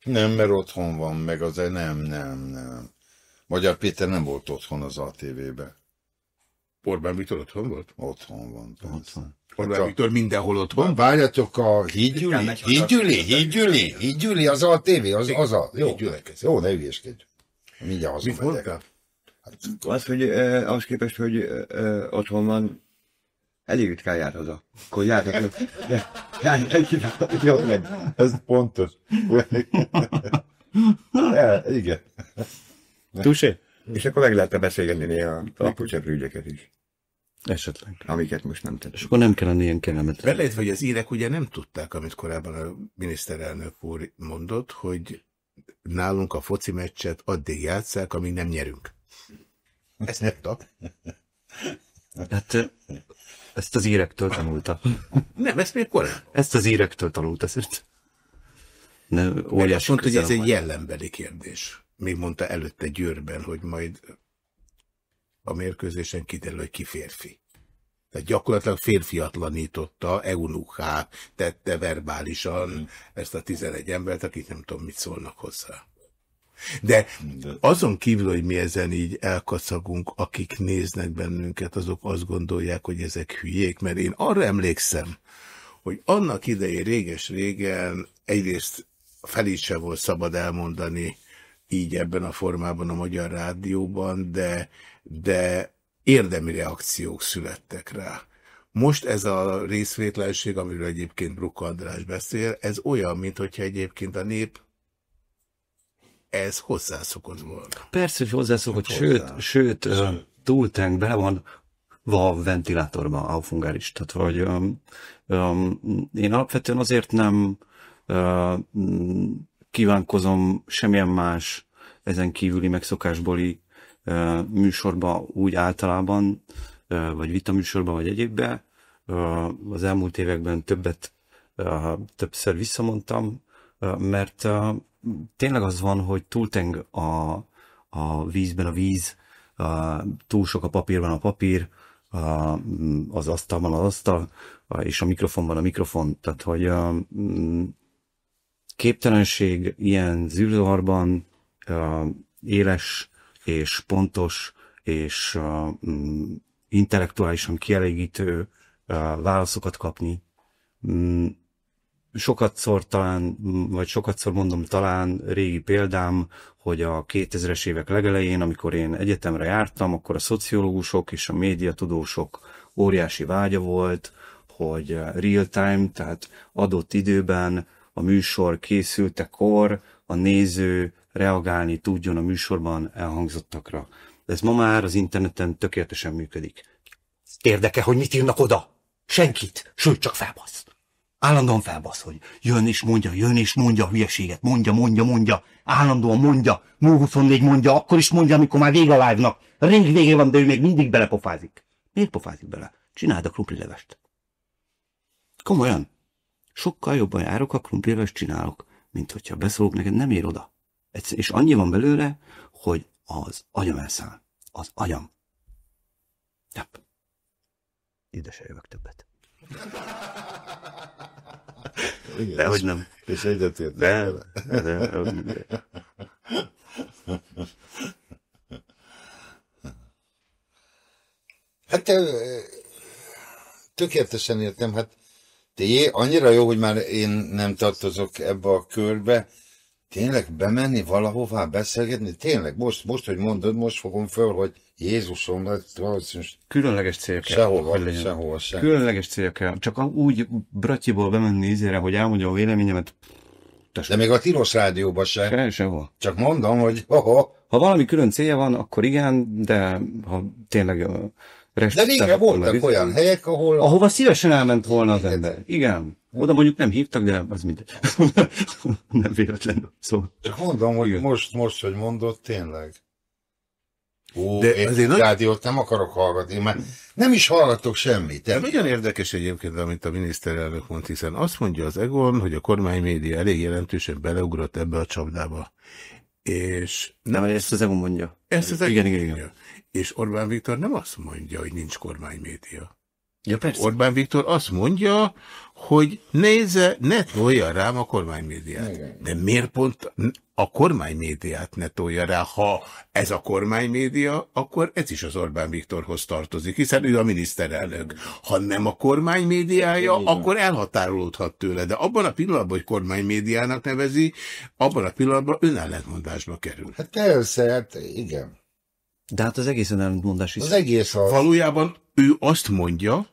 S3: nem, mert otthon van, meg az nem, nem, nem. Magyar Péter nem volt otthon az ATV-be.
S1: Orbán Viktor otthon volt?
S3: Otthon van. Otthon.
S1: Orbán Viktor mindenhol ott
S3: Van, várjatok a hídgyüli, hídgyüli, hídgyüli, hídgyüli, az a tévé, az, az a, jó, jó, ne hülyéskedj. Mindjárt hazamegyek.
S1: mondtál?
S4: Az, hogy uh, ahhoz képest, hogy uh, otthon van, elég ritkán jár haza. Akkor jártak. De, jár, jó, meg.
S3: Ez pontos. ja, igen.
S2: Tusé?
S4: És akkor meg lehetne beszélgetni néha alaposabb ügyeket is,
S2: Esetleg.
S4: amiket most nem
S2: És
S4: tetszett.
S2: akkor nem kellene ilyen kellemetlen.
S1: Beleértve, hogy az írek ugye nem tudták, amit korábban a miniszterelnök úr mondott, hogy nálunk a foci meccset addig játsszák, amíg nem nyerünk. Ezt nem tudtak.
S2: Hát ezt az írektől tanulta.
S1: Nem, ezt még korábban.
S2: Ezt az írektől tanulta, szerint. Ne,
S1: Meg azt
S2: óriási
S1: mondta, hogy ez egy jellembeli kérdés. Még mondta előtte Győrben, hogy majd a mérkőzésen kiderül, hogy ki férfi. Tehát gyakorlatilag férfiatlanította, eunuchá tette verbálisan ezt a 11 embert, akik nem tudom, mit szólnak hozzá. De azon kívül, hogy mi ezen így elkacagunk, akik néznek bennünket, azok azt gondolják, hogy ezek hülyék, mert én arra emlékszem, hogy annak idején réges-régen egyrészt felét se volt szabad elmondani így ebben a formában a Magyar Rádióban, de, de érdemi reakciók születtek rá. Most ez a részvétlenség, amiről egyébként Brukka András beszél, ez olyan, mint hogyha egyébként a nép ez hozzászokott volna.
S2: Persze, hogy hozzászokott, sőt, sőt, ö, túltenk bele van va a ventilátorban, aufungár is. Tehát, vagy um, um, én alapvetően azért nem uh, kívánkozom semmilyen más ezen kívüli megszokásbóli uh, műsorba úgy általában, vagy vitaműsorba, vagy egyébbe. Az elmúlt években többet, többször visszamondtam, mert tényleg az van, hogy túlteng a, a vízben a víz, túl sok a papírban a papír, az asztalban az asztal, és a mikrofonban a mikrofon. Tehát, hogy képtelenség ilyen zűrzavarban éles és pontos és mm, intellektuálisan kielégítő válaszokat kapni. Mm, sokat szor talán, vagy sokat szor mondom talán régi példám, hogy a 2000-es évek legelején, amikor én egyetemre jártam, akkor a szociológusok és a médiatudósok óriási vágya volt, hogy real time, tehát adott időben a műsor készültekor a néző reagálni tudjon a műsorban elhangzottakra. De ez ma már az interneten tökéletesen működik. Érdeke, hogy mit írnak oda? Senkit, sőt, csak felbasz. Állandóan felbasz, hogy jön és mondja, jön és mondja a hülyeséget, mondja, mondja, mondja, állandóan mondja, Mú 24 mondja, akkor is mondja, amikor már vége a live-nak. Rég vége van, de ő még mindig belepofázik. Miért pofázik bele? Csináld a krumplilevest. Komolyan. Sokkal jobban járok, a krumplilevest csinálok, mint hogyha beszólok neked, nem ér oda. És annyi van belőle, hogy az agyam elszáll. Az agyam. Yep. Ide se jövök többet.
S3: Igen,
S2: De hogy nem.
S3: És egyetért.
S2: De, de, de,
S3: Hát te, ö, tökéletesen értem, hát te jé, annyira jó, hogy már én nem tartozok ebbe a körbe, tényleg bemenni valahová beszélgetni, tényleg, most, most, hogy mondod, most fogom föl, hogy Jézusom, hát valószínűleg
S2: Különleges célja kell.
S3: sehova,
S2: hogy legyen.
S3: sehova sem.
S2: Különleges célja kell. Csak úgy bratyiból bemenni ízére, hogy elmondja a véleményemet,
S3: De még a tilos rádióban se.
S2: se, sehol.
S3: Csak mondom, hogy hoho,
S2: Ha valami külön célja van, akkor igen, de ha tényleg
S3: de
S2: akkor
S3: voltak
S2: meg-
S3: olyan helyek, ahol
S2: Ahova szívesen elment volna az ember. Igen. Oda mondjuk nem hívtak, de az mindegy. nem véletlenül. Szóval.
S3: Csak mondom, hogy
S2: Igen.
S3: most, most, hogy mondod, tényleg. Ó,
S1: De
S3: én
S1: azért
S3: rádiót nem akarok hallgatni, már nem is hallgatok semmit.
S1: De nagyon érdekes egyébként, amit a miniszterelnök mond, hiszen azt mondja az Egon, hogy a kormánymédia elég jelentősen beleugrott ebbe a csapdába. És
S2: Nem, ezt az Egon mondja.
S1: ezt az
S2: igen,
S1: Egon
S2: igen, igen.
S1: mondja. És Orbán Viktor nem azt mondja, hogy nincs kormánymédia.
S2: Ja, persze.
S1: Orbán Viktor azt mondja, hogy nézze, ne tolja rám a kormánymédiát.
S3: Igen.
S1: De miért pont a kormánymédiát ne tolja rá? Ha ez a kormánymédia, akkor ez is az Orbán Viktorhoz tartozik, hiszen ő a miniszterelnök. Ha nem a kormánymédiája, akkor elhatárolódhat tőle. De abban a pillanatban, hogy kormánymédiának nevezi, abban a pillanatban önellentmondásba kerül.
S3: Hát persze, hát igen.
S2: De hát az egészen ellentmondás is.
S3: Az egész a...
S1: Valójában ő azt mondja,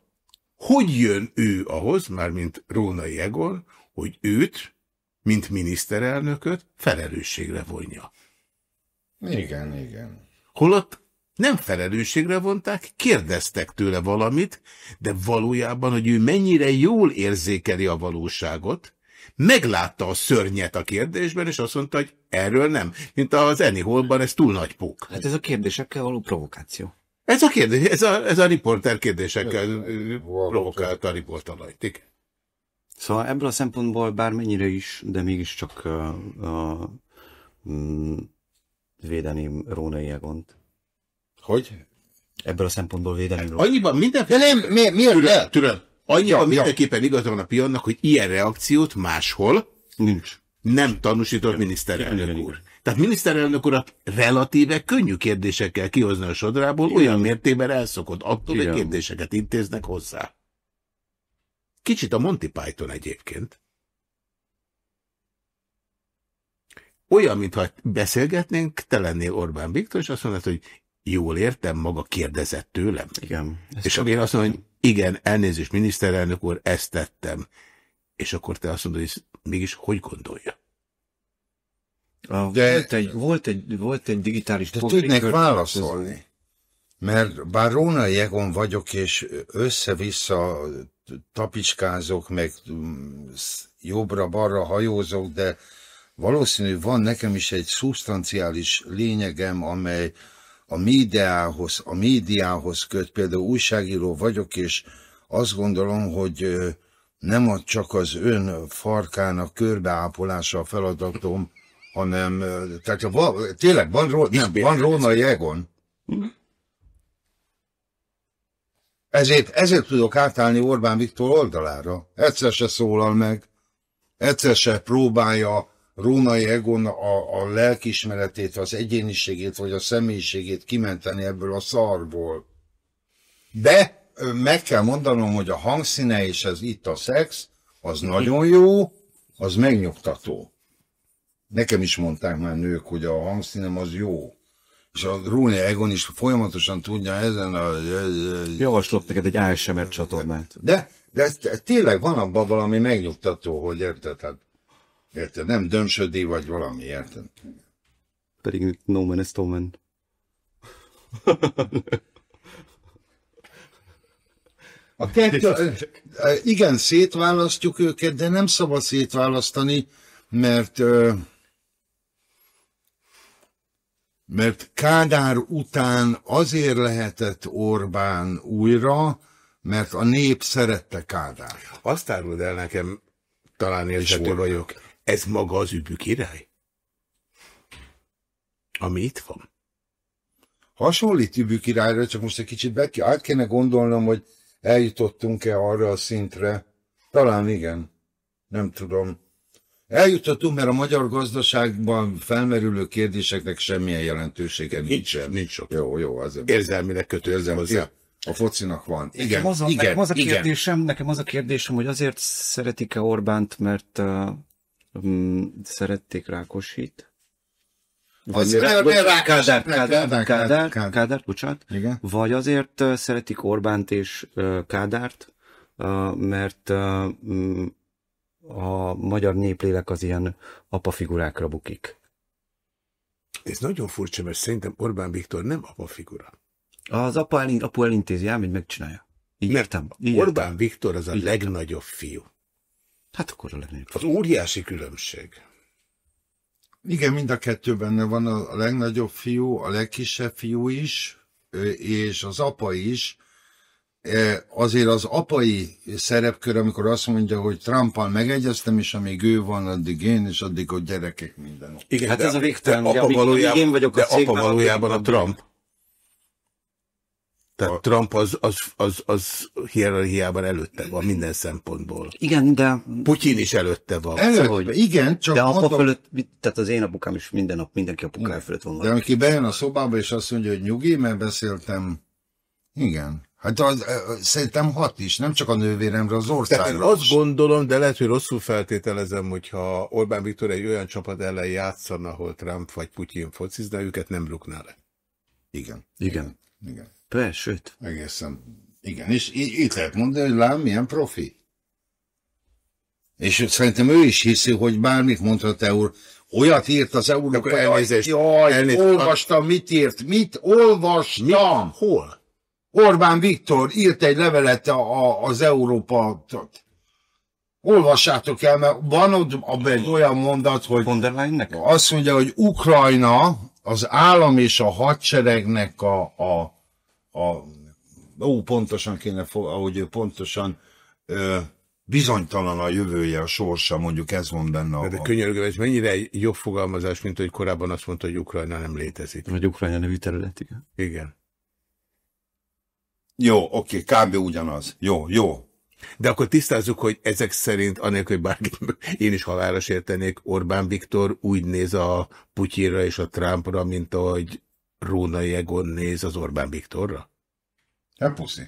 S1: hogy jön ő ahhoz, mármint Rónai Egon, hogy őt, mint miniszterelnököt felelősségre vonja.
S3: Igen, igen.
S1: Holott nem felelősségre vonták, kérdeztek tőle valamit, de valójában, hogy ő mennyire jól érzékeli a valóságot, meglátta a szörnyet a kérdésben, és azt mondta, hogy erről nem. Mint az Eni Holban, ez túl nagy pók.
S2: Hát ez a kérdésekkel való provokáció.
S1: Ez a kérdés, ez a, ez a riporter kérdésekkel ö,
S3: Való.
S1: provokálta a riportalajt. Igen.
S2: Szóval ebből a szempontból bármennyire is, de mégiscsak uh, uh, mm, védeném Rónai Egont.
S3: Hogy?
S2: Ebből a szempontból védeném Rónai
S1: Annyiban minden...
S3: De nem, mi, miért
S1: Türel, türel. Annyiban
S3: Ja, ja.
S1: mindenképpen igaza van a pionnak, hogy ilyen reakciót máshol
S2: Nincs.
S1: nem tanúsított miniszterelnök
S2: Igen, igen,
S1: úr. Tehát miniszterelnök urat relatíve könnyű kérdésekkel kihozni a sodrából, olyan mértékben elszokott attól, hogy
S2: Igen.
S1: kérdéseket intéznek hozzá. Kicsit a Monty Python egyébként. Olyan, mintha beszélgetnénk, te lennél Orbán Viktor, és azt mondod, hogy jól értem, maga kérdezett tőlem.
S2: Igen.
S1: És akkor én azt mondom, hogy igen, elnézést, miniszterelnök úr, ezt tettem. És akkor te azt mondod, hogy mégis hogy gondolja?
S2: A,
S3: De-
S2: volt, egy, volt, egy, volt egy digitális
S3: De tudnék válaszolni. Mert bár Rónai Egon vagyok, és össze-vissza tapicskázok, meg mm, jobbra-balra hajózok, de valószínű van nekem is egy szubstanciális lényegem, amely a médiához, a médiához köt, például újságíró vagyok, és azt gondolom, hogy nem csak az ön farkának körbeápolása a feladatom, hanem tehát van, tényleg van, Ró- nem, van Róna Jegon. Ezért, ezért tudok átállni Orbán Viktor oldalára. Egyszer se szólal meg, egyszer se próbálja Rónai Egon a, a lelkismeretét, az egyéniségét, vagy a személyiségét kimenteni ebből a szarból. De meg kell mondanom, hogy a hangszíne és ez itt a szex, az nagyon jó, az megnyugtató. Nekem is mondták már nők, hogy a hangszínem az jó. És a Róni Egon is folyamatosan tudja ezen a...
S2: Javaslok neked egy ASMR csatornát.
S3: De, de tényleg van abban valami megnyugtató, hogy érted? Hát, érted? Nem dömsödi vagy valami, érted?
S2: Pedig No Man is Man.
S3: A kettő, igen, szétválasztjuk őket, de nem szabad szétválasztani, mert mert Kádár után azért lehetett Orbán újra, mert a nép szerette Kádár.
S1: Azt áruld el nekem, talán érthető vagyok, ez maga az übű király? Ami itt van?
S3: Hasonlít Übű királyra, csak most egy kicsit be, át kéne gondolnom, hogy eljutottunk-e arra a szintre. Talán igen. Nem tudom. Eljutottunk, mert a magyar gazdaságban felmerülő kérdéseknek semmilyen jelentősége nincsen.
S1: nincs sok.
S3: Jó, jó, azért.
S1: Érzelmileg kötő hozzá.
S3: Ja, a focinak van. Igen,
S2: Nekem az a,
S3: igen,
S2: nekem az a
S3: igen.
S2: kérdésem, nekem az a kérdésem, hogy azért szeretik-e Orbánt, mert uh, um, szerették Rákosit?
S3: Az-
S2: Kádár, Kádár,
S3: Kádár,
S2: Kádár, bocsánat.
S3: Igen.
S2: Vagy azért uh, szeretik Orbánt és uh, Kádárt, uh, mert uh, mm, a magyar néplélek az ilyen apafigurákra bukik.
S1: Ez nagyon furcsa, mert szerintem Orbán Viktor nem apa figura.
S2: Az apa elin, apu elintézi, ám, hogy megcsinálja. Így értem. Így
S1: Orbán
S2: értem.
S1: Viktor az a
S2: Így értem.
S1: legnagyobb fiú.
S2: Hát akkor a legnagyobb.
S1: Az óriási különbség.
S3: Igen, mind a kettő benne van, a legnagyobb fiú, a legkisebb fiú is, és az apa is. E, Azért az apai szerepkör, amikor azt mondja, hogy Trumpal megegyeztem, és amíg ő van, addig én, és addig a gyerekek minden.
S1: Igen,
S2: Hát
S1: de-
S2: ez a végtelen,
S1: de
S2: ugye,
S1: apa valójában,
S2: én vagyok a
S1: de apa
S2: cégben,
S1: valójában a Trump. Tehát Trump az, az, az, az hierarchiában előtte van minden szempontból.
S2: Igen, de,
S1: Putyin is előtte van.
S3: Előtt,
S2: hogy-
S3: igen, csak
S2: de apa
S3: mondom,
S2: fölött, tehát az én apukám is minden nap mindenki apukája fölött van.
S3: de aki bejön a szobába, és azt mondja, hogy nyugi, mert beszéltem, igen. Hát az, szerintem hat is, nem csak a nővéremre, az
S1: Tehát én
S3: országra.
S1: azt gondolom, de lehet, hogy rosszul feltételezem, hogyha Orbán Viktor egy olyan csapat ellen játszana, ahol Trump vagy Putyin focizna, őket nem rukná le.
S3: Igen,
S2: Igen.
S3: igen.
S2: Persze, sőt.
S3: Egészen. Igen, és itt lehet mondani, hogy lám, milyen profi. És szerintem ő is hiszi, hogy bármit mondhat eur. Olyat írt az Európai...
S1: elnézést,
S3: Jaj,
S1: elnézést.
S3: olvastam, mit írt? Mit olvastam?
S1: Hol?
S3: Orbán Viktor írt egy levelet a, a, az Európa... Olvassátok el, mert van ott abban egy olyan mondat, hogy azt mondja, hogy Ukrajna az állam és a hadseregnek a, a, a ó, pontosan kéne, ahogy ő pontosan ö, bizonytalan a jövője, a sorsa, mondjuk ez van benne. A,
S1: De
S3: a,
S1: könyörgöm, ez mennyire jobb fogalmazás, mint hogy korábban azt mondta, hogy Ukrajna nem létezik.
S2: Vagy Ukrajna nevű terület, igen.
S1: Igen.
S3: Jó, oké, kb. ugyanaz. Jó, jó.
S1: De akkor tisztázzuk, hogy ezek szerint, anélkül, hogy bárkit én is halára sértenék, Orbán Viktor úgy néz a Putyinra és a Trumpra, mint ahogy Róna Egon néz az Orbán Viktorra?
S3: Nem puszi.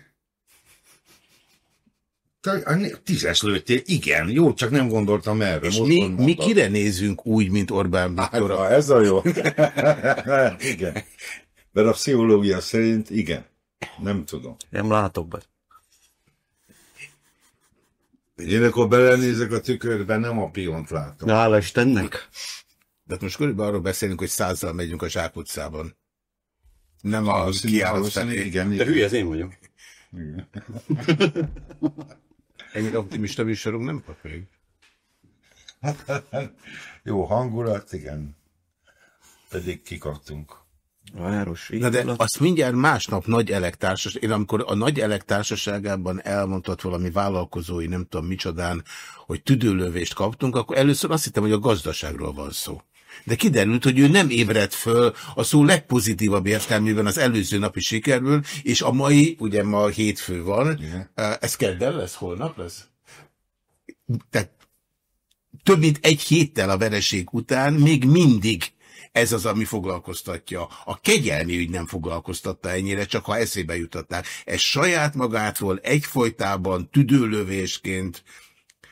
S3: Tízes lőttél, igen, jó, csak nem gondoltam erre.
S1: És mi, mi kire nézünk úgy, mint Orbán
S3: Hát,
S1: Viktorra?
S3: na, ez a jó. igen. Mert a pszichológia szerint igen. Nem tudom.
S2: Nem látok be.
S3: Én akkor belenézek a tükörbe, nem a piont látom.
S2: Hála Istennek.
S1: De hát most körülbelül arról beszélünk, hogy százzal megyünk a zsákutcában. Nem a kiállás
S3: igen,
S2: De
S3: igen.
S2: hülye, ez én vagyok.
S1: Ennyire optimista műsorunk nem kap még.
S3: Jó hangulat, igen. Pedig kikaptunk.
S2: Város,
S1: Na de azt mindjárt másnap nagy elektársaság, én amikor a nagy elektársaságában elmondott valami vállalkozói, nem tudom micsodán, hogy tüdőlövést kaptunk, akkor először azt hittem, hogy a gazdaságról van szó. De kiderült, hogy ő nem ébredt föl a szó legpozitívabb értelmében az előző napi sikerül, és a mai, ugye ma hétfő van,
S3: Igen.
S1: ez kedden lesz, holnap lesz? Tehát több mint egy héttel a vereség után még mindig ez az, ami foglalkoztatja. A kegyelmi ügy nem foglalkoztatta ennyire, csak ha eszébe jutották. Ez saját magától egyfolytában tüdőlövésként,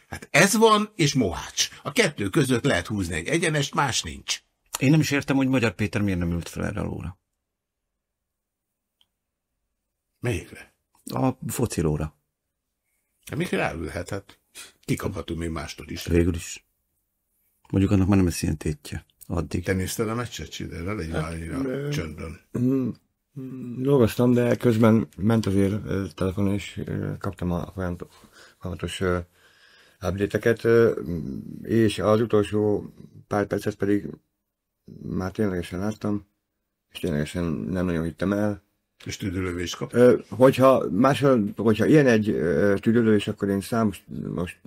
S1: hát ez van, és mohács. A kettő között lehet húzni egy egyenest, más nincs.
S2: Én nem is értem, hogy Magyar Péter miért nem ült fel erre a lóra.
S1: Melyikre?
S2: A focilóra.
S1: Hát mikor ráülhet? Hát kikaphatunk még mástól is.
S2: Végül is. Mondjuk annak már nem lesz ilyen tétje. Addig.
S1: Te nézted a meccset? Elég válnyira csöndben.
S4: Mm, mm, Dolgoztam, de közben ment azért ö, telefon, és kaptam a folyamatos, folyamatos ö, update-eket, ö, és az utolsó pár percet pedig már ténylegesen láttam, és ténylegesen nem nagyon hittem el.
S1: És tüdőlövés kap.
S4: Hogyha máshol, hogyha ilyen egy tüdőlövés, akkor én számos most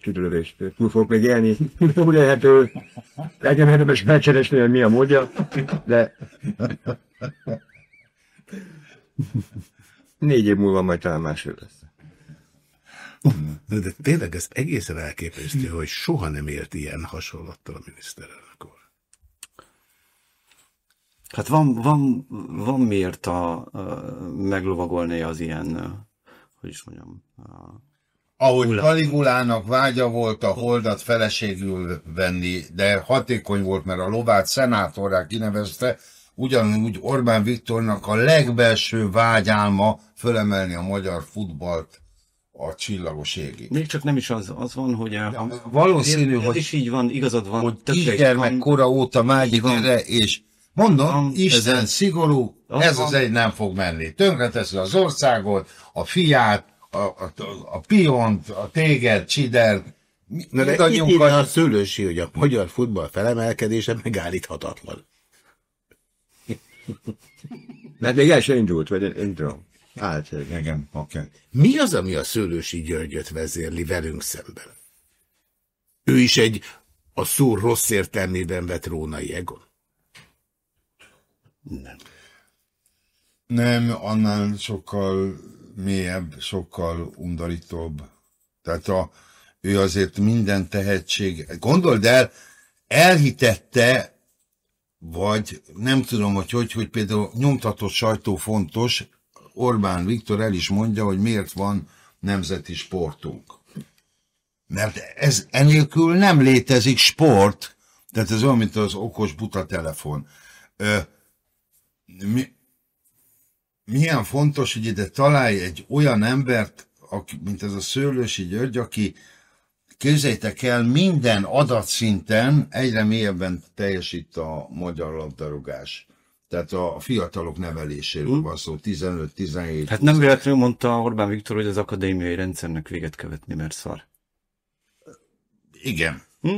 S4: tüdőlövést túl fogok még élni. Úgy lehető, legyen érdemes megkeresni, hogy mi a módja, de négy év múlva majd talán máshogy lesz.
S1: De, tényleg ez egészen elképesztő, hogy soha nem élt ilyen hasonlattal a miniszterelnök.
S2: Hát van, van, van miért a, a, meglovagolni az ilyen, hogy is mondjam, a,
S3: Ahogy Kaligulának vágya volt a holdat feleségül venni, de hatékony volt, mert a lovát szenátorrá kinevezte, ugyanúgy Orbán Viktornak a legbelső vágyálma fölemelni a magyar futballt a csillagos égig.
S2: még csak nem is az, az van, hogy a,
S3: Valószínű,
S2: ez
S3: hogy,
S2: is így van, igazad van.
S3: hogy kora óta vágyik erre, és mondom, Isten
S2: ezen-
S3: szigorú,
S2: Az
S3: ez
S2: van.
S3: az egy nem fog menni. Tönkreteszi az országot, a fiát, a, a, a piont, a téged, csider,
S1: Na de itt írja a szőlősi, hogy a magyar futball felemelkedése megállíthatatlan.
S4: Mert még el sem indult, vagy én, én tudom. Állt.
S3: Igen, oké. Okay.
S1: Mi az, ami a Szőlősi Györgyöt vezérli velünk szemben? Ő is egy a szó rossz értelmében vett Rónai Egon.
S3: Nem, annál sokkal mélyebb, sokkal undorítóbb. Tehát a, ő azért minden tehetség, gondold el, elhitette, vagy nem tudom, hogy hogy, hogy például nyomtatott sajtó fontos, Orbán Viktor el is mondja, hogy miért van nemzeti sportunk. Mert ez enélkül nem létezik sport, tehát ez olyan, mint az okos buta telefon. Ö, mi, milyen fontos, hogy ide találj egy olyan embert, aki, mint ez a Szőlősi György, aki képzeljétek el, minden adatszinten egyre mélyebben teljesít a magyar labdarúgás. Tehát a fiatalok neveléséről van szó, 15-17.
S2: Hát nem véletlenül mondta Orbán Viktor, hogy az akadémiai rendszernek véget kell vetni, mert szar.
S3: Igen.
S2: Hm?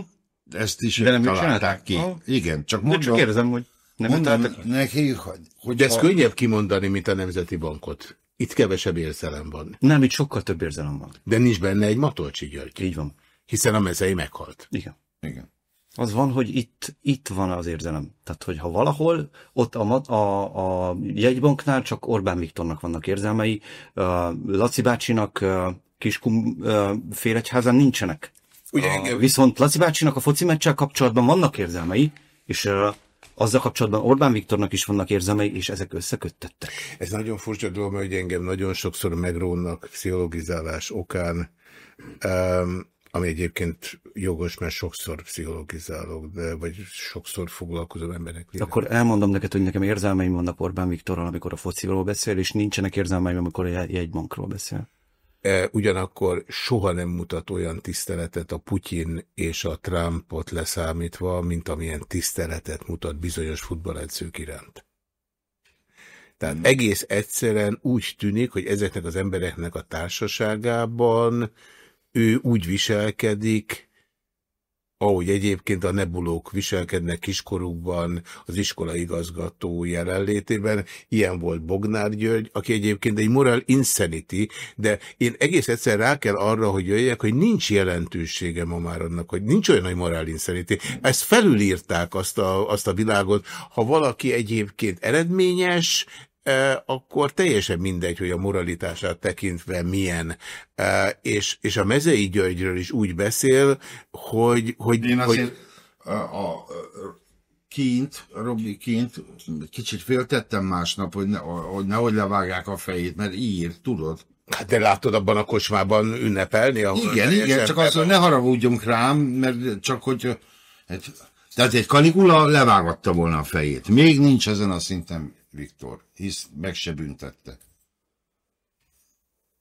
S3: Ezt is
S2: De nem
S3: találták
S2: csinálták?
S3: ki.
S2: Ah.
S3: Igen, csak
S2: De csak
S3: mondom,
S2: kérdezem, hogy nem
S3: mondom neki, hogy, hogy
S1: De ez
S3: ha-
S1: könnyebb kimondani, mint a Nemzeti Bankot. Itt kevesebb érzelem van.
S2: Nem, itt sokkal több érzelem van.
S1: De nincs benne egy Matolcsi György,
S2: Így van.
S1: hiszen a mezei meghalt.
S2: Igen.
S3: Igen.
S2: Az van, hogy itt, itt van az érzelem. Tehát, hogyha valahol, ott a, a, a jegybanknál csak Orbán Viktornak vannak érzelmei, uh, Laci bácsinak uh, Kiskum uh, Féregyházán nincsenek.
S1: Ugye
S2: a,
S1: engem-
S2: viszont Laci bácsinak a foci meccsel kapcsolatban vannak érzelmei, és uh, azzal kapcsolatban Orbán Viktornak is vannak érzelmei, és ezek összeköttettek.
S1: Ez nagyon furcsa dolog, mert engem nagyon sokszor megrónnak pszichologizálás okán, um, ami egyébként jogos, mert sokszor pszichologizálok, de, vagy sokszor foglalkozom emberek véleményével.
S2: Akkor elmondom neked, hogy nekem érzelmeim vannak Orbán Viktorral, amikor a fociról beszél, és nincsenek érzelmeim, amikor a jegy- jegybankról beszél.
S1: E, Ugyanakkor soha nem mutat olyan tiszteletet a Putyin és a Trumpot leszámítva, mint amilyen tiszteletet mutat bizonyos futballedzők iránt. Tehát egész egyszerűen úgy tűnik, hogy ezeknek az embereknek a társaságában ő úgy viselkedik, ahogy egyébként a nebulók viselkednek kiskorukban az iskola igazgató jelenlétében. Ilyen volt Bognár György, aki egyébként egy moral insanity, de én egész egyszer rá kell arra, hogy jöjjek, hogy nincs jelentősége ma már annak, hogy nincs olyan, hogy moral insanity. Ezt felülírták azt a, azt a világot. Ha valaki egyébként eredményes, akkor teljesen mindegy, hogy a moralitását tekintve milyen. És, és a Mezei Györgyről is úgy beszél, hogy... hogy
S3: Én azért hogy... a, a, kint, Robi kint, kicsit féltettem másnap, hogy, ne, hogy nehogy levágják a fejét, mert ír, tudod?
S1: Hát de látod abban a kocsmában ünnepelni?
S3: Ahol igen, igen, csak azt, hogy ne haragudjunk rám, mert csak hogy... Hát, tehát egy kanikula levágatta volna a fejét. Még nincs ezen a szinten Viktor, hisz meg se büntette.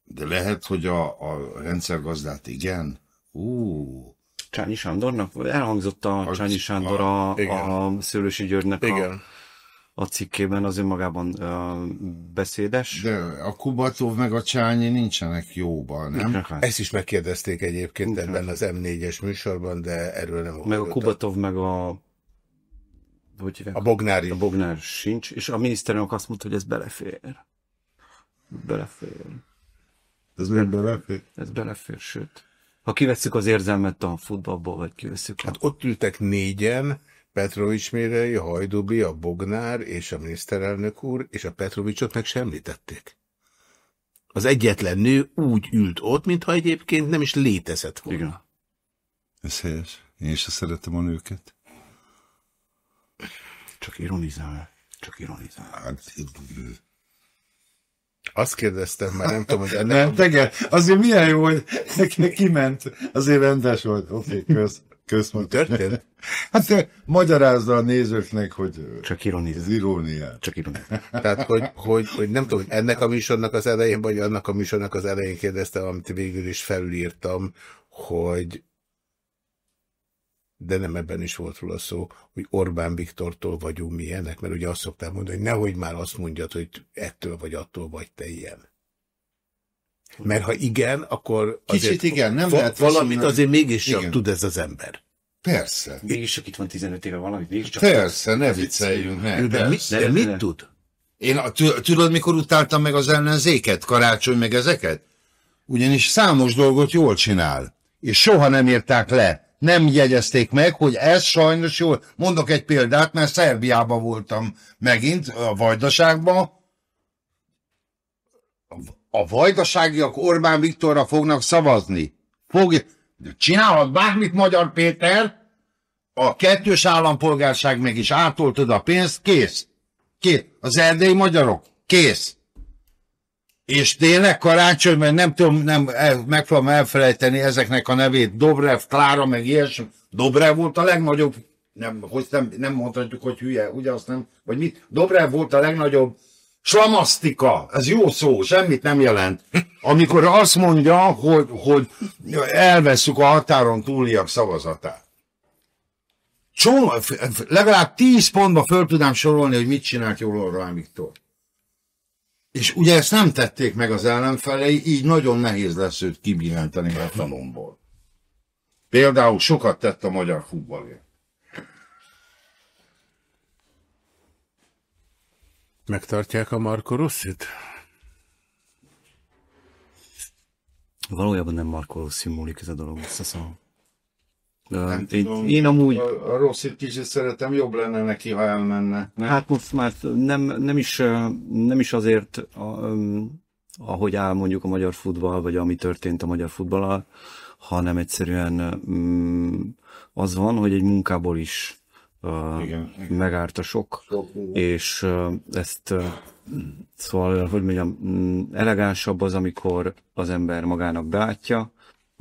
S3: De lehet, hogy a, a rendszergazdát igen. Ú.
S2: Csányi Sándornak? Elhangzott a, a Csányi Sándor a, a, a Szőlősi Györgynek igen. a, a cikkében az önmagában uh, beszédes.
S3: De a Kubatov meg a Csányi nincsenek jóban, nem?
S1: Ezt is megkérdezték egyébként ebben az M4-es műsorban, de erről nem
S2: Meg a Kubatov, meg a hogy hívják?
S1: A Bognár
S2: A Bognár sincs, és a miniszterelnök azt mondta, hogy ez belefér. Belefér.
S3: Ez nem belefér?
S2: Ez belefér, sőt. Ha kiveszük az érzelmet a futballból, vagy kiveszük
S1: Hát a... ott ültek négyen, Petrovics Mérei, a Hajdubi, a Bognár és a miniszterelnök úr, és a Petrovicsot meg sem említették. Az egyetlen nő úgy ült ott, mintha egyébként nem is létezett volna. Igen.
S3: Ez helyes. Én is szeretem a nőket.
S2: Csak ironizál. Csak ironizál. Hát,
S1: azt kérdeztem, már nem tudom, hogy
S3: ennek... Nem, tege, azért milyen jó, hogy kiment, azért rendes volt. Oké, okay, kösz. Kösz,
S1: történt?
S3: Hát magyarázza a nézőknek, hogy...
S2: Csak ironizál.
S3: Iróniát.
S2: Csak ironizál.
S1: Tehát, hogy, hogy, hogy nem tudom, hogy ennek a műsornak az elején, vagy annak a műsornak az elején kérdeztem, amit végül is felülírtam, hogy de nem ebben is volt róla szó, hogy Orbán Viktortól vagyunk milyenek, mert ugye azt szokták mondani, hogy nehogy már azt mondjad, hogy ettől vagy attól vagy te ilyen. Mert ha igen, akkor
S3: Kicsit igen, nem lehet
S1: valamit mert... azért mégis csak tud ez az ember.
S3: Persze.
S2: Mégis csak itt van 15 éve valamit, mégis csak...
S3: Persze, ne vicceljünk meg.
S1: De, mit, de mit tud?
S3: Én tudod, mikor utáltam meg az ellenzéket, karácsony meg ezeket? Ugyanis számos dolgot jól csinál, és soha nem írták le nem jegyezték meg, hogy ez sajnos jól. Mondok egy példát, mert Szerbiában voltam megint, a Vajdaságban. A vajdaságiak Orbán Viktorra fognak szavazni. Fog, csinálhat bármit Magyar Péter, a kettős állampolgárság meg is átoltad a pénzt, kész. Kész. Az erdélyi magyarok, kész. És tényleg karácsonyban nem tudom, nem meg fogom elfelejteni ezeknek a nevét, Dobrev, Klára, meg ilyesmi. Dobrev volt a legnagyobb, nem, hogy nem, nem mondhatjuk, hogy hülye, ugye azt nem, vagy mit? Dobrev volt a legnagyobb slamasztika, ez jó szó, semmit nem jelent. Amikor azt mondja, hogy, hogy elveszük a határon túliak szavazatát. Csomó, legalább tíz pontba föl tudám sorolni, hogy mit csinált jól Orbán Viktor. És ugye ezt nem tették meg az ellenfelei, így nagyon nehéz lesz őt kibillenteni a talomból. Például sokat tett a magyar futballért.
S1: Megtartják a Marco Rossit?
S2: Valójában nem Marco Rossi múlik ez a dolog, azt hiszem.
S3: Nem én, tudom, én amúgy... A, a Rosszit kicsit szeretem, jobb lenne neki, ha elmenne.
S2: Ne? Hát most már nem, nem, is, nem is azért, ahogy áll mondjuk a magyar futball, vagy ami történt a magyar futballal, hanem egyszerűen az van, hogy egy munkából is igen, igen. megárt a sok, sok és ezt szóval, hogy mondjam, elegánsabb az, amikor az ember magának beátja,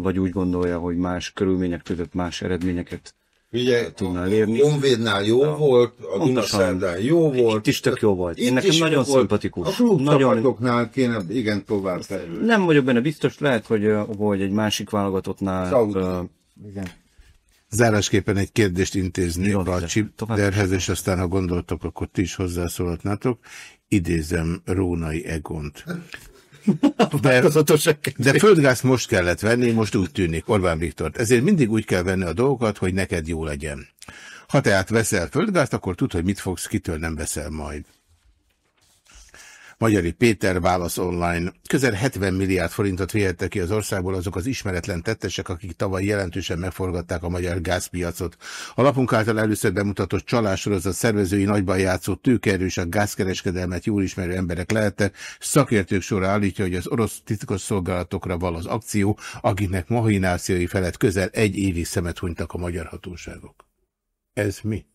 S2: vagy úgy gondolja, hogy más körülmények között más eredményeket
S3: Ugye, tudna elérni. A Honvédnál jó a, volt, a Dunaszerdán jó volt.
S2: Itt is tök jó volt. Én nekem nagyon volt. szimpatikus.
S3: A klubcsapatoknál kéne igen tovább
S2: fejlődni. Nem vagyok benne biztos, lehet, hogy, hogy egy másik válogatottnál... Uh,
S1: igen. Zárásképpen egy kérdést intézni Jó, a Csipderhez, és aztán, ha gondoltok, akkor ti is hozzászólhatnátok. Idézem Rónai Egont. De, de földgázt most kellett venni, most úgy tűnik, Orbán Viktor. Ezért mindig úgy kell venni a dolgokat, hogy neked jó legyen. Ha tehát veszel földgázt, akkor tudd, hogy mit fogsz, kitől nem veszel majd. Magyari Péter válasz online. Közel 70 milliárd forintot vihettek ki az országból azok az ismeretlen tettesek, akik tavaly jelentősen megforgatták a magyar gázpiacot. A lapunk által először bemutatott csalássorozat szervezői nagyban játszó tőkerős a gázkereskedelmet jól ismerő emberek lehettek. Szakértők sorra állítja, hogy az orosz titkos szolgálatokra val az akció, akiknek mahinációi felett közel egy évig szemet hunytak a magyar hatóságok. Ez mi?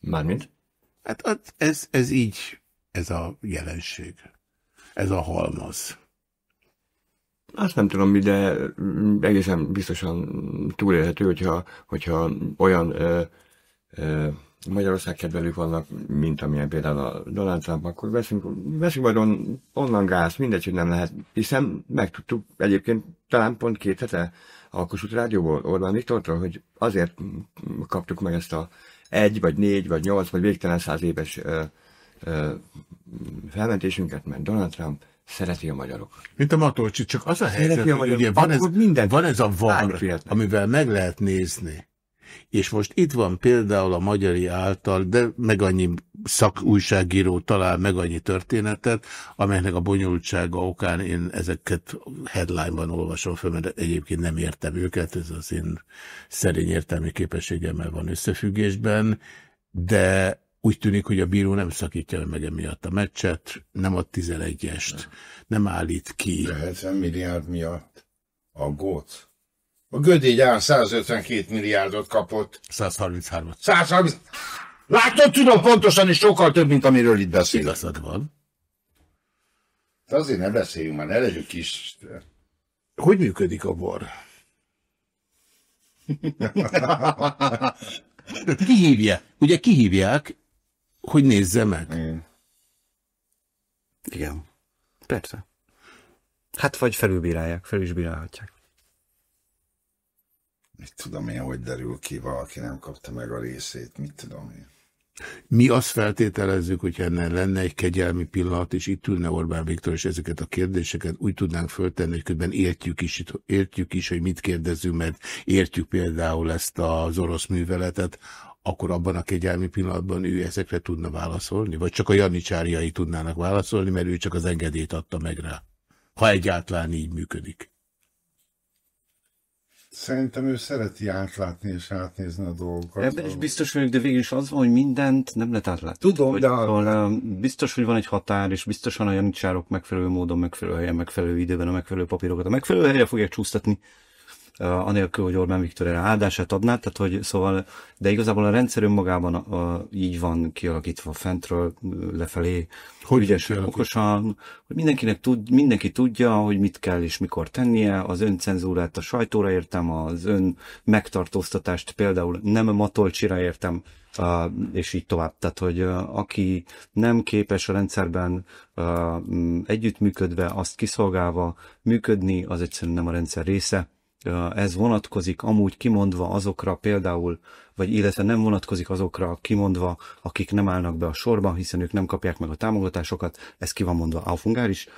S4: Mármint?
S1: Hát ez, ez így, ez a jelenség. Ez a halmaz.
S4: Azt nem tudom, de egészen biztosan túlélhető, hogyha, hogyha olyan ö, ö, Magyarország kedvelők vannak, mint amilyen például a Donald Trump, akkor veszünk, veszünk majd on, onnan gáz, mindegy, hogy nem lehet. Hiszen megtudtuk egyébként talán pont két hete a Kossuth Rádióból, Orbán Viktortól, hogy azért kaptuk meg ezt a egy, vagy négy, vagy nyolc, vagy végtelen száz éves ö, ö, felmentésünket, mert Donald Trump szereti a magyarokat.
S1: Mint a Matolcsi, csak az a helyzet, hogy ugye van ez, van ez a van, amivel meg lehet nézni, és most itt van például a Magyari által, de meg annyi szakújságíró talál meg annyi történetet, amelynek a bonyolultsága okán én ezeket headline-ban olvasom fel, mert egyébként nem értem őket, ez az én szerény értelmi képességemmel van összefüggésben, de úgy tűnik, hogy a bíró nem szakítja meg emiatt a meccset, nem ad 11-est, nem állít ki.
S5: De 70 milliárd miatt a gót. A Gödégy áll 152 milliárdot kapott.
S1: 133
S5: 130. Látod, tudom pontosan, és sokkal több, mint amiről itt beszélünk.
S1: Igazad van.
S5: De azért ne beszéljünk már, ne legyünk kis...
S1: Hogy működik a bor? ki hívja? Ugye kihívják, hogy nézze meg.
S2: Igen. Igen. Persze. Hát vagy felülbírálják, felülbírálhatják.
S5: Mit tudom én, hogy derül ki, valaki nem kapta meg a részét, mit tudom én.
S1: Mi azt feltételezzük, hogy ennél lenne egy kegyelmi pillanat, és itt ülne Orbán Viktor, és ezeket a kérdéseket úgy tudnánk föltenni, hogy közben értjük is, értjük is, hogy mit kérdezünk, mert értjük például ezt az orosz műveletet, akkor abban a kegyelmi pillanatban ő ezekre tudna válaszolni? Vagy csak a janicsáriai tudnának válaszolni, mert ő csak az engedélyt adta meg rá? Ha egyáltalán így működik.
S5: Szerintem ő szereti átlátni és átnézni a dolgokat.
S2: Ebben is biztos vagyok, de végül is az van, hogy mindent nem lehet átlátni.
S5: Tudom, hogy, de...
S2: Szóval, biztos, hogy van egy határ, és biztosan a janicsárok megfelelő módon, megfelelő helyen, megfelelő időben a megfelelő papírokat a megfelelő helyre fogják csúsztatni anélkül, hogy Orbán Viktor erre áldását adná, tehát hogy szóval, de igazából a rendszer önmagában a, a, így van kialakítva fentről lefelé, hogy ügyes, okosan, hogy mindenkinek tud, mindenki tudja, hogy mit kell és mikor tennie, az öncenzúrát a sajtóra értem, az ön megtartóztatást például nem matolcsira értem, Uh, és így tovább. Tehát, hogy uh, aki nem képes a rendszerben uh, együttműködve, azt kiszolgálva működni, az egyszerűen nem a rendszer része, ez vonatkozik amúgy kimondva azokra például, vagy illetve nem vonatkozik azokra kimondva, akik nem állnak be a sorba, hiszen ők nem kapják meg a támogatásokat, ez ki van mondva aufungár is.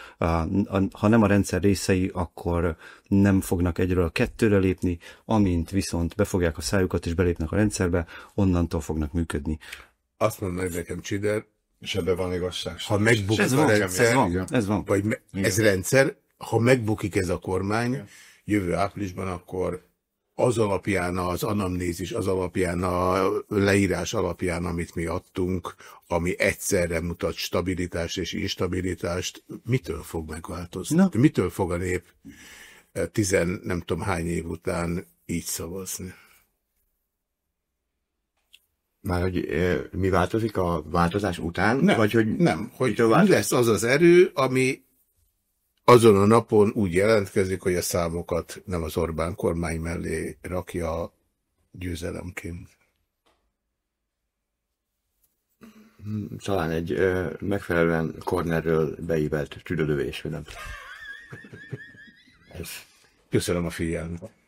S2: Ha nem a rendszer részei, akkor nem fognak egyről a kettőre lépni, amint viszont befogják a szájukat és belépnek a rendszerbe, onnantól fognak működni.
S1: Azt mondom meg nekem, Csider,
S5: és ebben van igazság.
S1: Ha megbukik
S2: ez a rendszer, ez van, ez van.
S1: Vagy me, ez rendszer, ha megbukik ez a kormány, Igen jövő áprilisban, akkor az alapján, az anamnézis, az alapján, a leírás alapján, amit mi adtunk, ami egyszerre mutat stabilitást és instabilitást, mitől fog megváltozni? Na. Mitől fog a nép eh, tizen nem tudom hány év után így szavazni?
S4: Már hogy e, mi változik a változás után?
S1: Nem,
S4: vagy hogy
S1: nem hogy mi lesz az az erő, ami azon a napon úgy jelentkezik, hogy a számokat nem az Orbán kormány mellé rakja győzelemként.
S4: Talán egy ö, megfelelően kornerről beívelt tüdölövés, nem?
S1: Ez. Köszönöm a figyelmet.